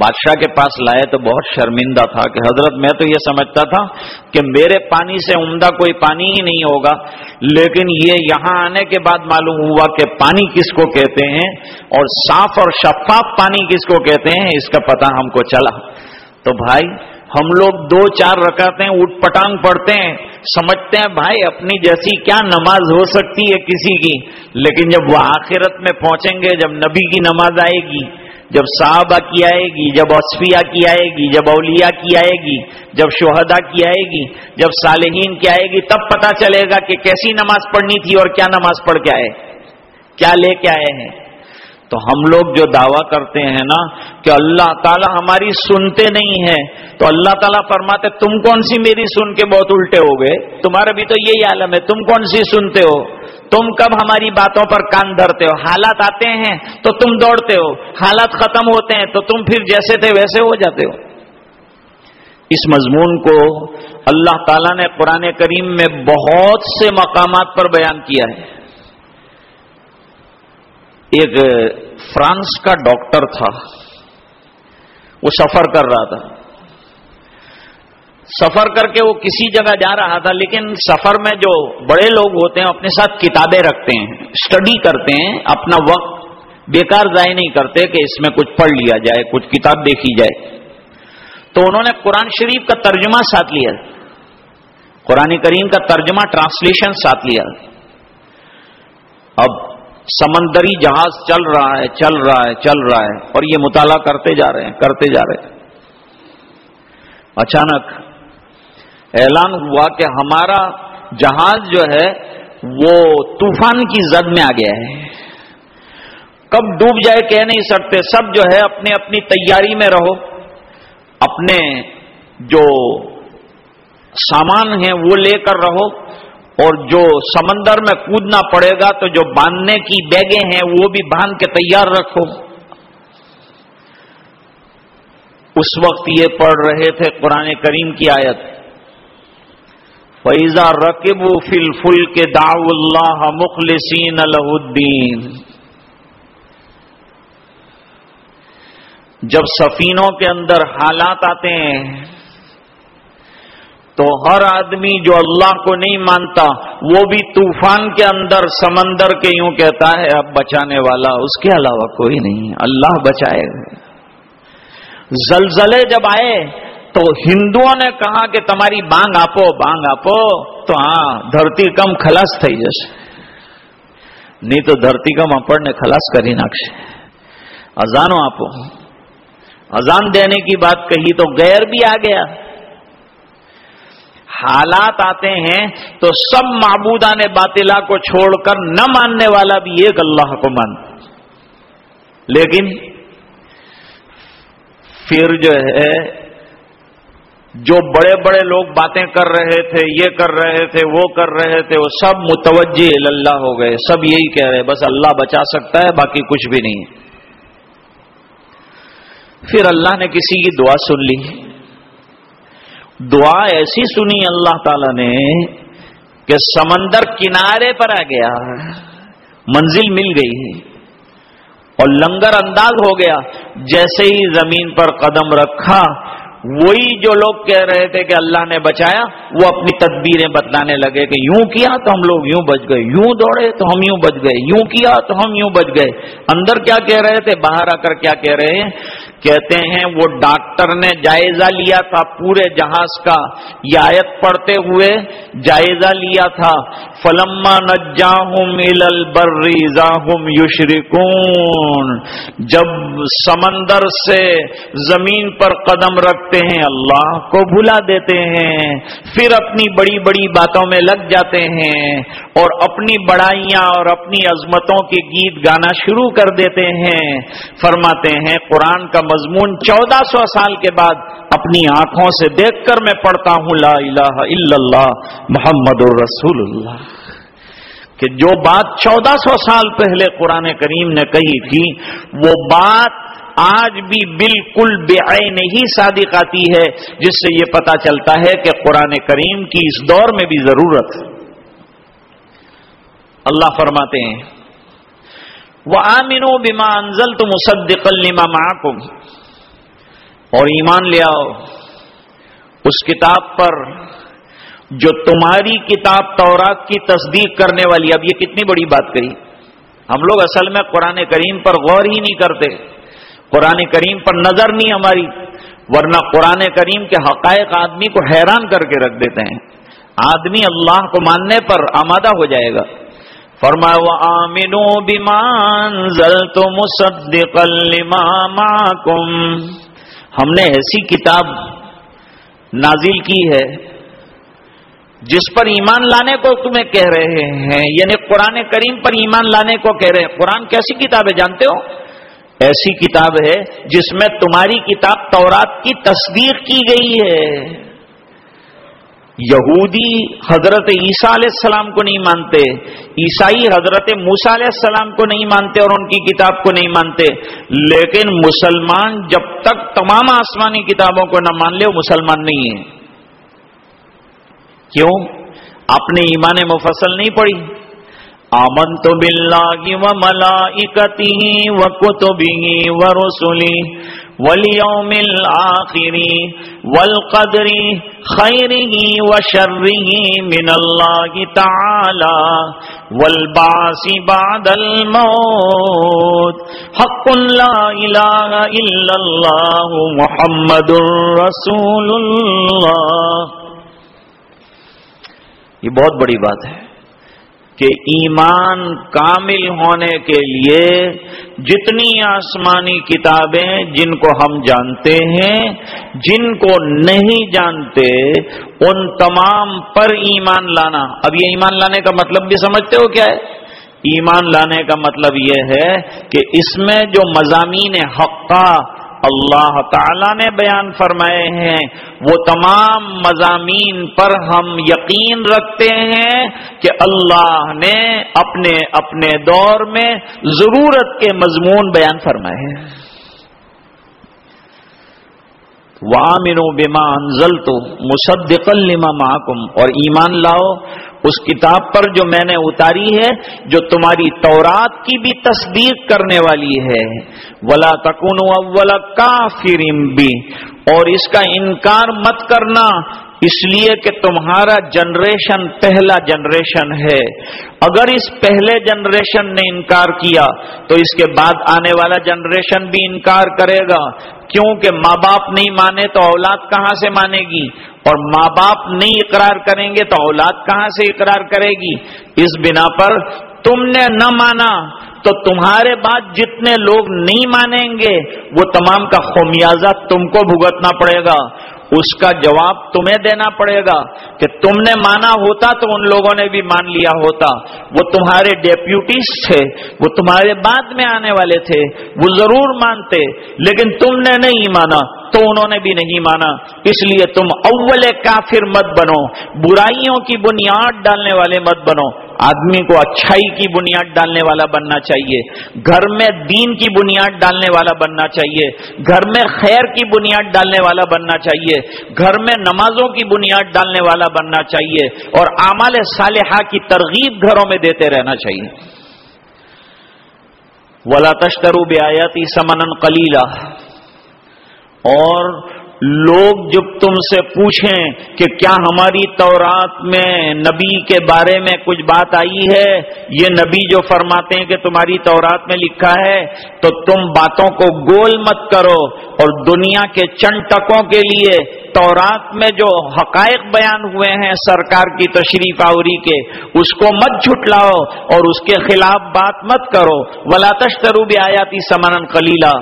بادشاہ کے پاس لائے تو بہت شرمندہ تھا کہ حضرت، میں تو یہ سمجھتا تھا کہ میرے پانی سے عمدہ کوئی پانی ہی نہیں ہوگا۔ لیکن یہ یہاں آنے کے بعد معلوم ہوا کہ پانی کس کو کہتے ہیں اور صاف اور شفاف پانی کس کو کہتے ہیں، اس کا پتہ ہم کو چلا۔ تو بھائی، ہم لوگ دو چار رکعتیں اٹھ پٹانگ پڑھتے ہیں۔ سمجھتے ہیں، بھائی، اپنی جیسی کیا نماز ہو سکتی ہے کسی کی؟ لیکن جب وہ آخرت میں پہنچیں گے، جب نبی کی نماز آئے گی، جب صحابہ کی آئے گی، جب اصفیہ کی آئے گی، جب اولیاء کی آئے گی، جب شہدا کی آئے گی، جب صالحین کی آئے گی، تب پتا چلے گا کہ کیسی نماز پڑھنی تھی اور کیا نماز پڑھ کے آئے، کیا لے کے آئے ہیں۔ تو ہم لوگ جو دعویٰ کرتے ہیں نا کہ اللہ تعالیٰ ہماری سنتے نہیں ہیں، تو اللہ تعالیٰ فرماتے، تم کون سی میری سن کے بہت الٹے ہو گئے؟ تمہارا بھی تو یہی عالم ہے، تم کون سی سنتے ہو؟ تم کب ہماری باتوں پر کان دھرتے ہو؟ حالات آتے ہیں تو تم دوڑتے ہو، حالات ختم ہوتے ہیں تو تم پھر جیسے تھے ویسے ہو جاتے ہو۔ اس مضمون کو اللہ تعالیٰ نے قرآن کریم میں بہت سے مقامات پر بیان کیا ہے۔ ایک فرانس کا ڈاکٹر تھا۔ وہ سفر کر رہا تھا۔ سفر کر کے وہ کسی جگہ جا رہا تھا، لیکن سفر میں جو بڑے لوگ ہوتے ہیں، اپنے ساتھ کتابیں رکھتے ہیں، اسٹڈی کرتے ہیں، اپنا وقت بیکار ضائع نہیں کرتے کہ اس میں کچھ پڑھ لیا جائے، کچھ کتاب دیکھی جائے۔ تو انہوں نے قرآن شریف کا ترجمہ ساتھ لیا۔ قرآن کریم کا ترجمہ، ٹرانسلیشن ساتھ لیا۔ اب سمندری جہاز چل رہا ہے، چل رہا ہے، چل رہا ہے، اور یہ مطالعہ کرتے جا رہے ہیں، کرتے جا رہے ہیں۔ اچانک اعلان ہوا کہ ہمارا جہاز جو ہے، وہ طوفان کی زد میں آ گیا ہے۔ کب ڈوب جائے کہہ نہیں سکتے، سب جو ہے اپنی اپنی تیاری میں رہو۔ اپنے جو سامان ہیں، وہ لے کر رہو۔ اور جو سمندر میں کودنا پڑے گا تو جو باندھنے کی بیگیں ہیں وہ بھی باندھ کے تیار رکھو۔ اس وقت یہ پڑھ رہے تھے قرآن کریم کی آیت۔ فیضا رقب فل فل کے داو اللہ مخلصین الدین جب سفینوں کے اندر حالات آتے ہیں تو ہر آدمی جو اللہ کو نہیں مانتا، وہ بھی طوفان کے اندر سمندر کے یوں کہتا ہے، اب بچانے والا اس کے علاوہ کوئی نہیں، اللہ بچائے زلزلے جب آئے تو ہندوؤں نے کہا کہ تمہاری بانگ آپو بانگ آپو۔ تو ہاں دھرتی کم خلاص تھی جیسے نہیں تو دھرتی کم اپڑ نے خلاص کری نقش۔ ازانو آپ ازان دینے کی بات کہی تو غیر بھی آ گیا۔ حالات آتے ہیں تو سب معبودان باطلا کو چھوڑ کر نہ ماننے والا بھی ایک اللہ کو مان لیکن پھر جو ہے جو بڑے بڑے لوگ باتیں کر رہے تھے، یہ کر رہے تھے، وہ کر رہے تھے، وہ سب متوجہ اللہ ہو گئے، سب یہی کہہ رہے، بس اللہ بچا سکتا ہے، باقی کچھ بھی نہیں۔ پھر اللہ نے کسی کی دعا سن لی۔ دعا ایسی سنی اللہ تعالی نے کہ سمندر کنارے پر آ گیا، منزل مل گئی اور لنگر انداز ہو گیا، جیسے ہی زمین پر قدم رکھا وہی جو لوگ کہہ رہے تھے کہ اللہ نے بچایا، وہ اپنی تدبیریں بتلانے لگے کہ یوں کیا تو ہم لوگ یوں بچ گئے، یوں دوڑے تو ہم یوں بچ گئے، یوں کیا تو ہم یوں بچ گئے۔ اندر کیا کہہ رہے تھے؟ باہر آ کر کیا کہہ رہے ہیں؟ کہتے ہیں وہ ڈاکٹر نے جائزہ لیا تھا پورے جہاز کا۔ یہ آیت پڑھتے ہوئے جائزہ لیا تھا۔ فلما نجاہم البریزاہم یشرکون جب سمندر سے زمین پر قدم رکھتے ہیں، اللہ کو بھلا دیتے ہیں۔ پھر اپنی بڑی بڑی باتوں میں لگ جاتے ہیں اور اپنی بڑائیاں اور اپنی عظمتوں کے گیت گانا شروع کر دیتے ہیں۔ فرماتے ہیں، قرآن کا مضمون چودہ سو سال کے بعد اپنی آنکھوں سے دیکھ کر میں پڑھتا ہوں، لا الہ الا اللہ، محمد الرسول اللہ۔ کہ جو بات چودہ سو سال پہلے قرآن کریم نے کہی تھی، وہ بات آج بھی بالکل بے عین ہی صادق آتی ہے، جس سے یہ پتا چلتا ہے کہ قرآن کریم کی اس دور میں بھی ضرورت اللہ فرماتے ہیں وہ آمنو بیما انزل تو مصدق محکم اور ایمان لے آؤ، اس کتاب پر جو تمہاری کتاب تورات کی تصدیق کرنے والی، اب یہ کتنی بڑی بات کہی۔ ہم لوگ اصل میں قرآن کریم پر غور ہی نہیں کرتے۔ قرآن کریم پر نظر نہیں ہماری، ورنہ قرآن کریم کے حقائق آدمی کو حیران کر کے رکھ دیتے ہیں۔ آدمی اللہ کو ماننے پر آمادہ ہو جائے گا۔ فرمایا وہ آمنو بیمان زل تو ہم نے ایسی کتاب نازل کی ہے، جس پر ایمان لانے کو تمہیں کہہ رہے ہیں یعنی قرآن کریم پر ایمان لانے کو کہہ رہے ہیں۔ قرآن کیسی کتاب ہے جانتے ہو؟ ایسی کتاب ہے جس میں تمہاری کتاب تورات کی تصدیق کی گئی ہے۔ یہودی حضرت عیسیٰ علیہ السلام کو نہیں مانتے، عیسائی حضرت موسا علیہ السلام کو نہیں مانتے اور ان کی کتاب کو نہیں مانتے۔ لیکن مسلمان جب تک تمام آسمانی کتابوں کو نہ مان لے، وہ مسلمان نہیں ہے کیوں؟ آپ نے ایمان مفصل نہیں پڑھی۔ آمن تو بلّہ و ملا اکتی و کتبی و رسولی ولیوم الآخری والقدری خیره وشره من اللہ تعالی والبعث بعد الموت. حق لا الہ الا اللہ محمد رسول اللہ. یہ بہت بڑی بات ہے. کہ ایمان کامل ہونے کے لیے جتنی آسمانی کتابیں جن کو ہم جانتے ہیں، جن کو نہیں جانتے، ان تمام پر ایمان لانا۔ اب یہ ایمان لانے کا مطلب بھی سمجھتے ہو کیا ہے؟ ایمان لانے کا مطلب یہ ہے کہ اس میں جو مضامین حقہ اللہ تعالی نے بیان فرمائے ہیں۔ وہ تمام مضامین پر ہم یقین رکھتے ہیں کہ اللہ نے اپنے اپنے دور میں ضرورت کے مضمون بیان فرمائے ہیں۔ وامن و بیمان ضل تو مصدقل محکم اور ایمان لاؤ۔ اس کتاب پر جو میں نے اتاری ہے، جو تمہاری تورات کی بھی تصدیق کرنے والی ہے۔ ولا تکن اول کافر بھی اور اس کا انکار مت کرنا۔ اس لیے کہ تمہارا جنریشن پہلا جنریشن ہے۔ اگر اس پہلے جنریشن نے انکار کیا، تو اس کے بعد آنے والا جنریشن بھی انکار کرے گا۔ کیونکہ ماں باپ نہیں مانے تو اولاد کہاں سے مانے گی؟ اور ماں باپ نہیں اقرار کریں گے تو اولاد کہاں سے اقرار کرے گی؟ اس بنا پر تم نے نہ مانا تو تمہارے بعد جتنے لوگ نہیں مانیں گے وہ تمام کا خمیازہ تم کو بھگتنا پڑے گا۔ اس کا جواب تمہیں دینا پڑے گا کہ تم نے مانا ہوتا تو ان لوگوں نے بھی مان لیا ہوتا۔ وہ تمہارے ڈیپیوٹیز تھے، وہ تمہارے بعد میں آنے والے تھے، وہ ضرور مانتے، لیکن تم نے نہیں مانا تو انہوں نے بھی نہیں مانا۔ اس لیے تم اول کافر مت بنو، برائیوں کی بنیاد ڈالنے والے مت بنو۔ آدمی کو اچھائی کی بنیاد ڈالنے والا بننا چاہیے، گھر میں دین کی بنیاد ڈالنے والا بننا چاہیے، گھر میں خیر کی بنیاد ڈالنے والا بننا چاہیے، گھر میں نمازوں کی بنیاد ڈالنے والا بننا چاہیے اور اعمال صالحہ کی ترغیب گھروں میں دیتے رہنا چاہیے۔ ولا تشترو بیاتی سمن کلیلہ اور لوگ جب تم سے پوچھیں کہ کیا ہماری تورات میں نبی کے بارے میں کچھ بات آئی ہے، یہ نبی جو فرماتے ہیں کہ تمہاری تورات میں لکھا ہے، تو تم باتوں کو گول مت کرو اور دنیا کے چند ٹکوں کے لیے تورات میں جو حقائق بیان ہوئے ہیں سرکار کی تشریف آوری کے، اس کو مت جھٹلاؤ اور اس کے خلاف بات مت کرو۔ ولا تشترو بھی آیاتی سمن کلیلہ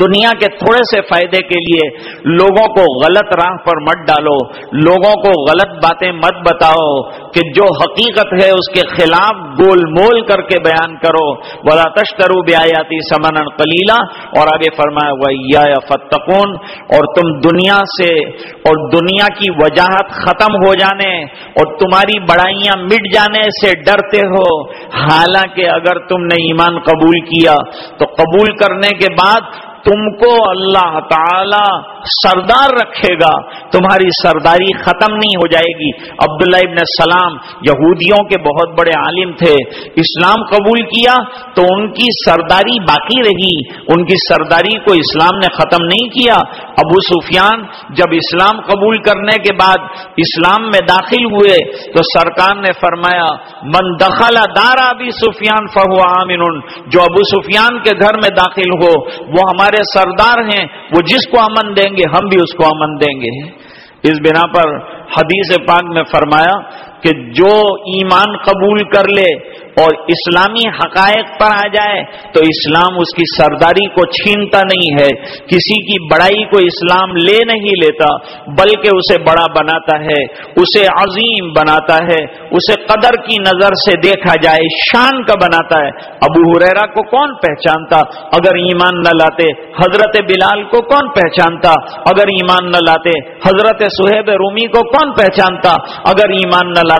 دنیا کے تھوڑے سے فائدے کے لیے لوگوں کو غلط راہ پر مت ڈالو، لوگوں کو غلط باتیں مت بتاؤ کہ جو حقیقت ہے اس کے خلاف گول مول کر کے بیان کرو۔ ولا تشترو بیاتی سمن کلیلہ اور آگے فرمایا ویا فتقون اور تم دنیا سے اور دنیا کی وجاہت ختم ہو جانے اور تمہاری بڑائیاں مٹ جانے سے ڈرتے ہو۔ حالانکہ اگر تم نے ایمان قبول کیا، تو قبول کرنے کے بعد تم کو اللہ تعالی سردار رکھے گا۔ تمہاری سرداری ختم نہیں ہو جائے گی۔ عبداللہ ابن السلام یہودیوں کے بہت بڑے عالم تھے۔ اسلام قبول کیا تو ان کی سرداری باقی رہی۔ ان کی سرداری کو اسلام نے ختم نہیں کیا۔ ابو سفیان جب اسلام قبول کرنے کے بعد اسلام میں داخل ہوئے تو سرکار نے فرمایا، من دخل دار ابھی سفیان فہو عامن جو ابو سفیان کے گھر میں داخل ہو، وہ ہمارے سردار ہیں۔ وہ جس کو امن دیں گے، ہم بھی اس کو امن دیں گے اس بنا پر حدیث پاک میں فرمایا کہ جو ایمان قبول کر لے اور اسلامی حقائق پر آ جائے، تو اسلام اس کی سرداری کو چھینتا نہیں ہے، کسی کی بڑائی کو اسلام لے نہیں لیتا، بلکہ اسے بڑا بناتا ہے، اسے عظیم بناتا ہے، اسے قدر کی نظر سے دیکھا جائے، شان کا بناتا ہے۔ ابو حریرا کو کون پہچانتا؟ اگر ایمان نہ لاتے حضرت بلال کو کون پہچانتا؟ اگر ایمان نہ لاتے حضرت سہیب رومی کو کون پہچانتا؟ اگر ایمان نہ لاتے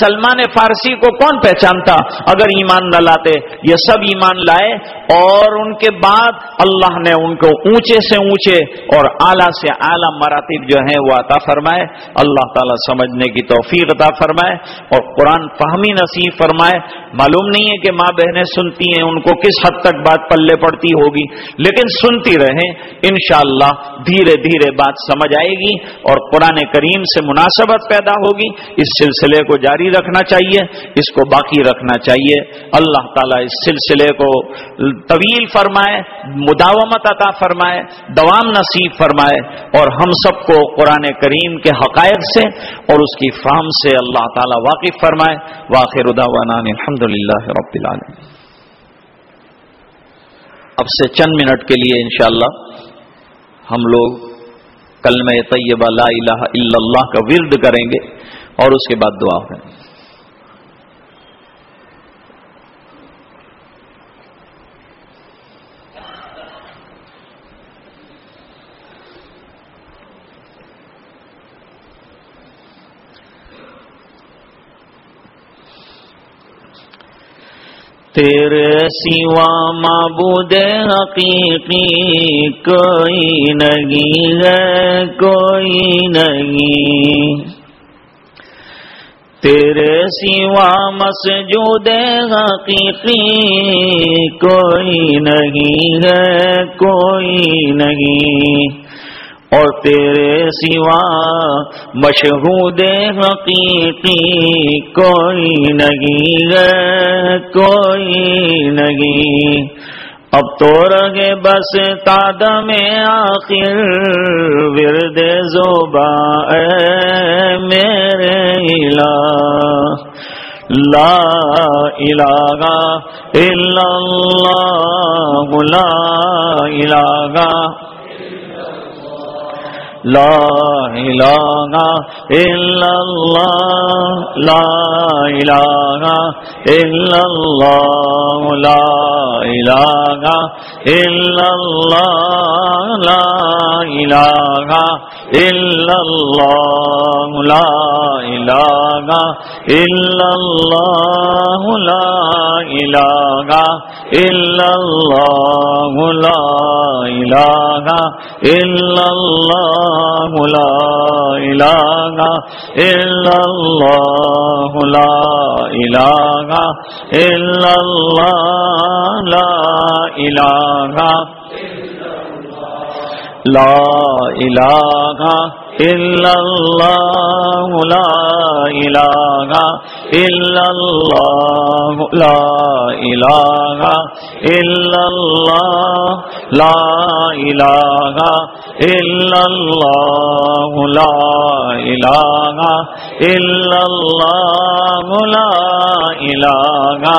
سلمان فارسی کو کون پہچانتا؟ اگر ایمان نہ لاتے، یہ سب ایمان لائے اور ان کے بعد اللہ نے ان کو اونچے سے اونچے اور اعلیٰ سے اعلیٰ مراتب جو ہیں وہ عطا فرمائے۔ اللہ تعالیٰ سمجھنے کی توفیق عطا فرمائے اور قرآن فہمی نصیب فرمائے۔ معلوم نہیں ہے کہ ماں بہنیں سنتی ہیں، ان کو کس حد تک بات پلے پڑتی ہوگی، لیکن سنتی رہیں۔ انشاءاللہ دھیرے دھیرے بات سمجھ آئے گی اور قرآن کریم سے مناسبت پیدا ہوگی۔ اس سلسلے کو جاری رکھنا چاہیے، اس کو باقی رکھنا چاہیے۔ اللہ تعالیٰ اس سلسلے کو طویل فرمائے، مداومت عطا فرمائے، دوام نصیب فرمائے، اور ہم سب کو قرآن کریم کے حقائق سے اور اس کی فہم سے اللہ تعالیٰ واقف فرمائے۔ واخر الحمد للہ رب العالمین۔ اب سے چند منٹ کے لیے انشاءاللہ ہم لوگ کل میں طیبہ لا الہ الا اللہ کا ورد کریں گے۔ اور اس کے بعد دعا ہے تیرے سوا معبود حقیقی کوئی نہیں ہے، کوئی نہیں۔ تیرے سوا مسجود حقیقی کوئی نہیں ہے، کوئی نہیں۔ اور تیرے سوا مشہود حقیقی کوئی نہیں ہے، کوئی نہیں۔ اب تو رگے بس تاد میں آخر، ورد زوبا اے میرے الہ، لا الہ الا اللہ، لا الہ لا الہ الا اللہ، لا الہ الا اللہ، لا الہ الا اللہ لا الہ الا اللہ لا الہ الا اللہ لا الہ الا اللہ لا الہ الا اللہ لا الہ الا اللہ لا الہ الا اللہ لا الہ لا الہ الا اللہ لا الہ الا اللہ لا الہ الا اللہ لا الہ الا اللہ لا الہ الا اللہ لا الہ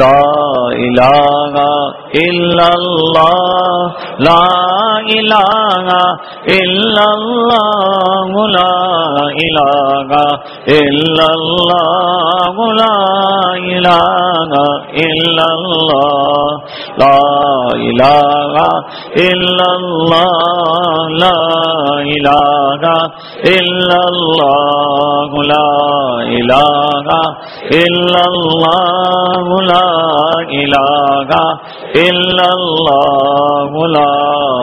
لا الہ الا اللہ لا الہ الا اللہ لا الہ الا اللہ لا الہ الا اللہ لا الہ الا اللہ لا الہ الا اللہ لا الہ الا اللہ لا الہ الا اللہ لا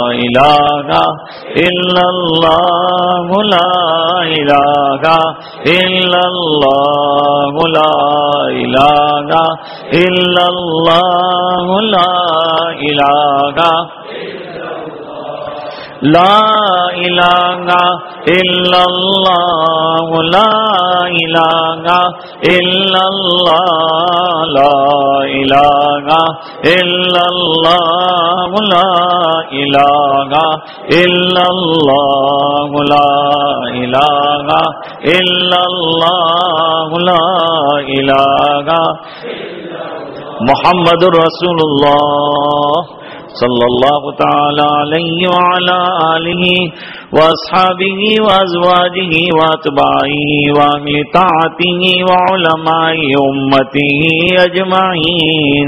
الہ الا اللہ لا الہ الا اللہ لا الہ الا اللہ لا الہ لا الہ الا اللہ لا الہ الا اللہ لا الہ الا اللہ لا الہ الا اللہ لا الہ الا اللہ لا الہ محمد رسول اللہ صلى الله تعالى عليه وعلى آله وأصحابه وأزواجه وأتباعه وأهل طاعته وعلماء أمته أجمعين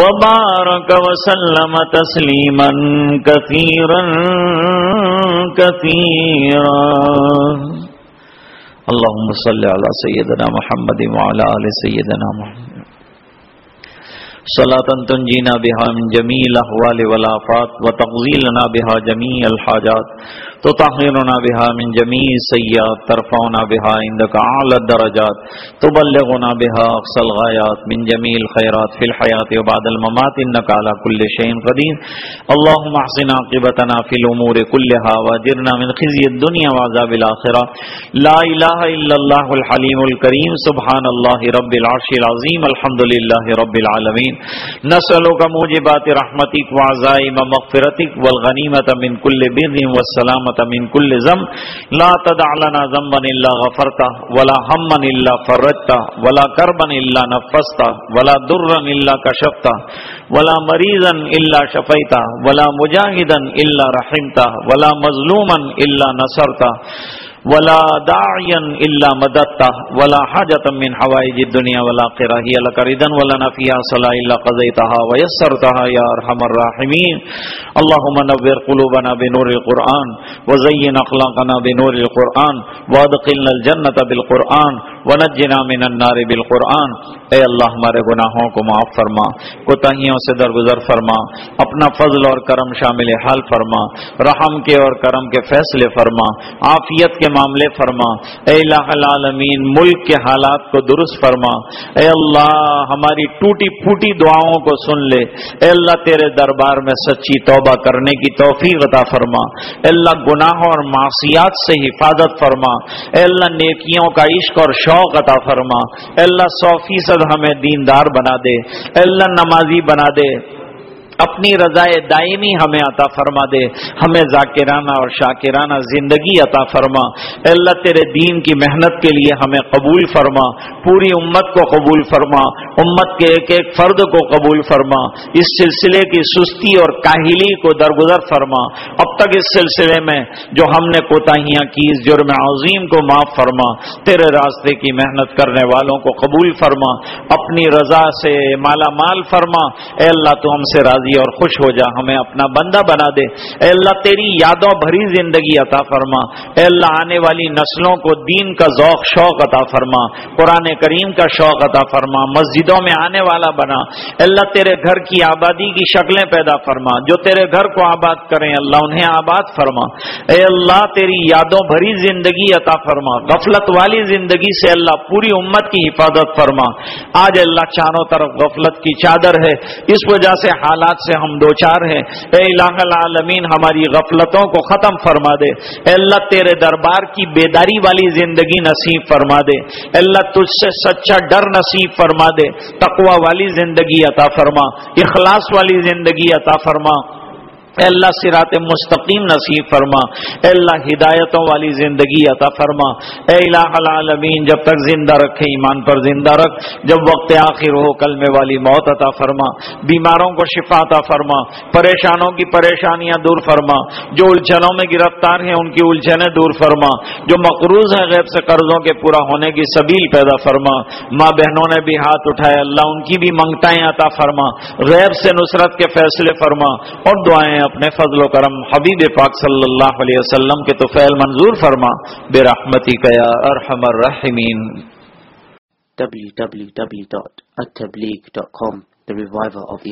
وبارك وسلم تسليما كثيرا كثيرا اللهم صل على سيدنا محمد وعلى آل سيدنا محمد صلاة تنجينا بها من جميع الأحوال والآفات وتغزيلنا بها جميع الحاجات. تطهرنا بها من جميع السيئات، ترفعنا بها عندك أعلى الدرجات، تبلغنا بها أقصى الغايات من جميع الخيرات في الحياة وبعد الممات، إنك على كل شيء قدير. اللهم احسن عاقبتنا في الأمور كلها واجرنا من خزي الدنيا وعذاب الآخرة. لا إله إلا الله الحليم الكريم. سبحان الله رب العرش العظيم. الحمد لله رب العالمين. نسألك موجبات رحمتك وعزائم مغفرتك والغنيمة من كل بر والسلامة من كل ذنب. لا تدع لنا ذنبا الا غفرتا ولا هما الا فرجتا ولا كربا الا نفستا ولا درا الا کشفتا ولا مريضا الا شفیتا ولا مجاهدا الا رحمتا ولا مظلوما الا نصرتا ولا داعيا الا مددته ولا حاجه من حوائج الدنيا ولا قرا هي لك ردا ولا فيها صلاه الا قضيتها ويسرتها يا ارحم الراحمين. اللهم نور قلوبنا بنور القران وزين اخلاقنا بنور القران وادخلنا الجنه بالقران ونجنا من النار بالقران اے اللہ، ہمارے گناہوں کو معاف فرما، کوتاہیوں سے درگزر فرما، اپنا فضل اور کرم شامل حال فرما، رحم کے اور کرم کے فیصلے فرما، عافیت کے معاملے فرما۔ اے الہ العالمین، ملک کے حالات کو درست فرما۔ اے اللہ، ہماری ٹوٹی پھوٹی دعاؤں کو سن لے۔ اے اللہ، تیرے دربار میں سچی توبہ کرنے کی توفیق عطا فرما۔ اے اللہ، گناہوں اور معصیات سے حفاظت فرما۔ اے اللہ، نیکیوں کا عشق اور شوق عطا فرما۔ اے اللہ سو فیصد ہمیں دیندار بنا دے۔ اے اللہ نمازی بنا دے۔ اپنی رضائے دائمی ہمیں عطا فرما دے، ہمیں ذاکرانہ اور شاکرانہ زندگی عطا فرما۔ اللہ، تیرے دین کی محنت کے لیے ہمیں قبول فرما۔ پوری امت کو قبول فرما۔ امت کے ایک ایک فرد کو قبول فرما۔ اس سلسلے کی سستی اور کاہلی کو درگزر فرما۔ اب تک اس سلسلے میں جو ہم نے کوتاہیاں کی، اس جرم عظیم کو معاف فرما۔ تیرے راستے کی محنت کرنے والوں کو قبول فرما۔ اپنی رضا سے مالا مال فرما۔ اے اللہ، تو ہم سے راضی اور خوش ہو جا، ہمیں اپنا بندہ بنا دے۔ اے اللہ، تیری یادوں بھری زندگی عطا فرما۔ اے اللہ، آنے والی نسلوں کو دین کا ذوق، شوق عطا فرما۔ قرآن کریم کا شوق عطا فرما۔ مسجدوں میں آنے والا بنا۔ اے اللہ، تیرے گھر کی آبادی کی شکلیں پیدا فرما۔ جو تیرے گھر کو آباد کریں، اللہ انہیں آباد فرما۔ اے اللہ، تیری یادوں بھری زندگی عطا فرما۔ غفلت والی زندگی سے اللہ پوری امت کی حفاظت فرما۔ آج اللہ، چاروں طرف غفلت کی چادر ہے۔ اس وجہ سے حالات سے ہم دو چار ہیں۔ اے الہ العالمین، ہماری غفلتوں کو ختم فرما دے۔ اے اللہ، تیرے دربار کی بیداری والی زندگی نصیب فرما دے۔ اے اللہ، تجھ سے سچا ڈر نصیب فرما دے۔ تقوا والی زندگی عطا فرما۔ اخلاص والی زندگی عطا فرما۔ اے اللہ سرات مستقیم نصیب فرما۔ اے اللہ ہدایتوں والی زندگی عطا فرما۔ اے الہ العالمین، جب تک زندہ رکھے ایمان پر زندہ رکھ۔ جب وقت آخر ہو، کلمے والی موت عطا فرما۔ بیماروں کو شفا عطا فرما۔ پریشانوں کی پریشانیاں دور فرما۔ جو الجھنوں میں گرفتار ہیں، ان کی الجھنیں دور فرما۔ جو مقروض ہیں، غیب سے قرضوں کے پورا ہونے کی سبیل پیدا فرما۔ ماں بہنوں نے بھی ہاتھ اٹھائے، اللہ ان کی بھی منگتائیں عطا فرما۔ غیب سے نصرت کے فیصلے فرما اور دعائیں اپنے فضل و کرم حبیب پاک صلی اللہ علیہ وسلم کے تو فیل منظور فرما بے رحمتی قیا ارحم الرحمین۔ www.attableague.com, The Reviver of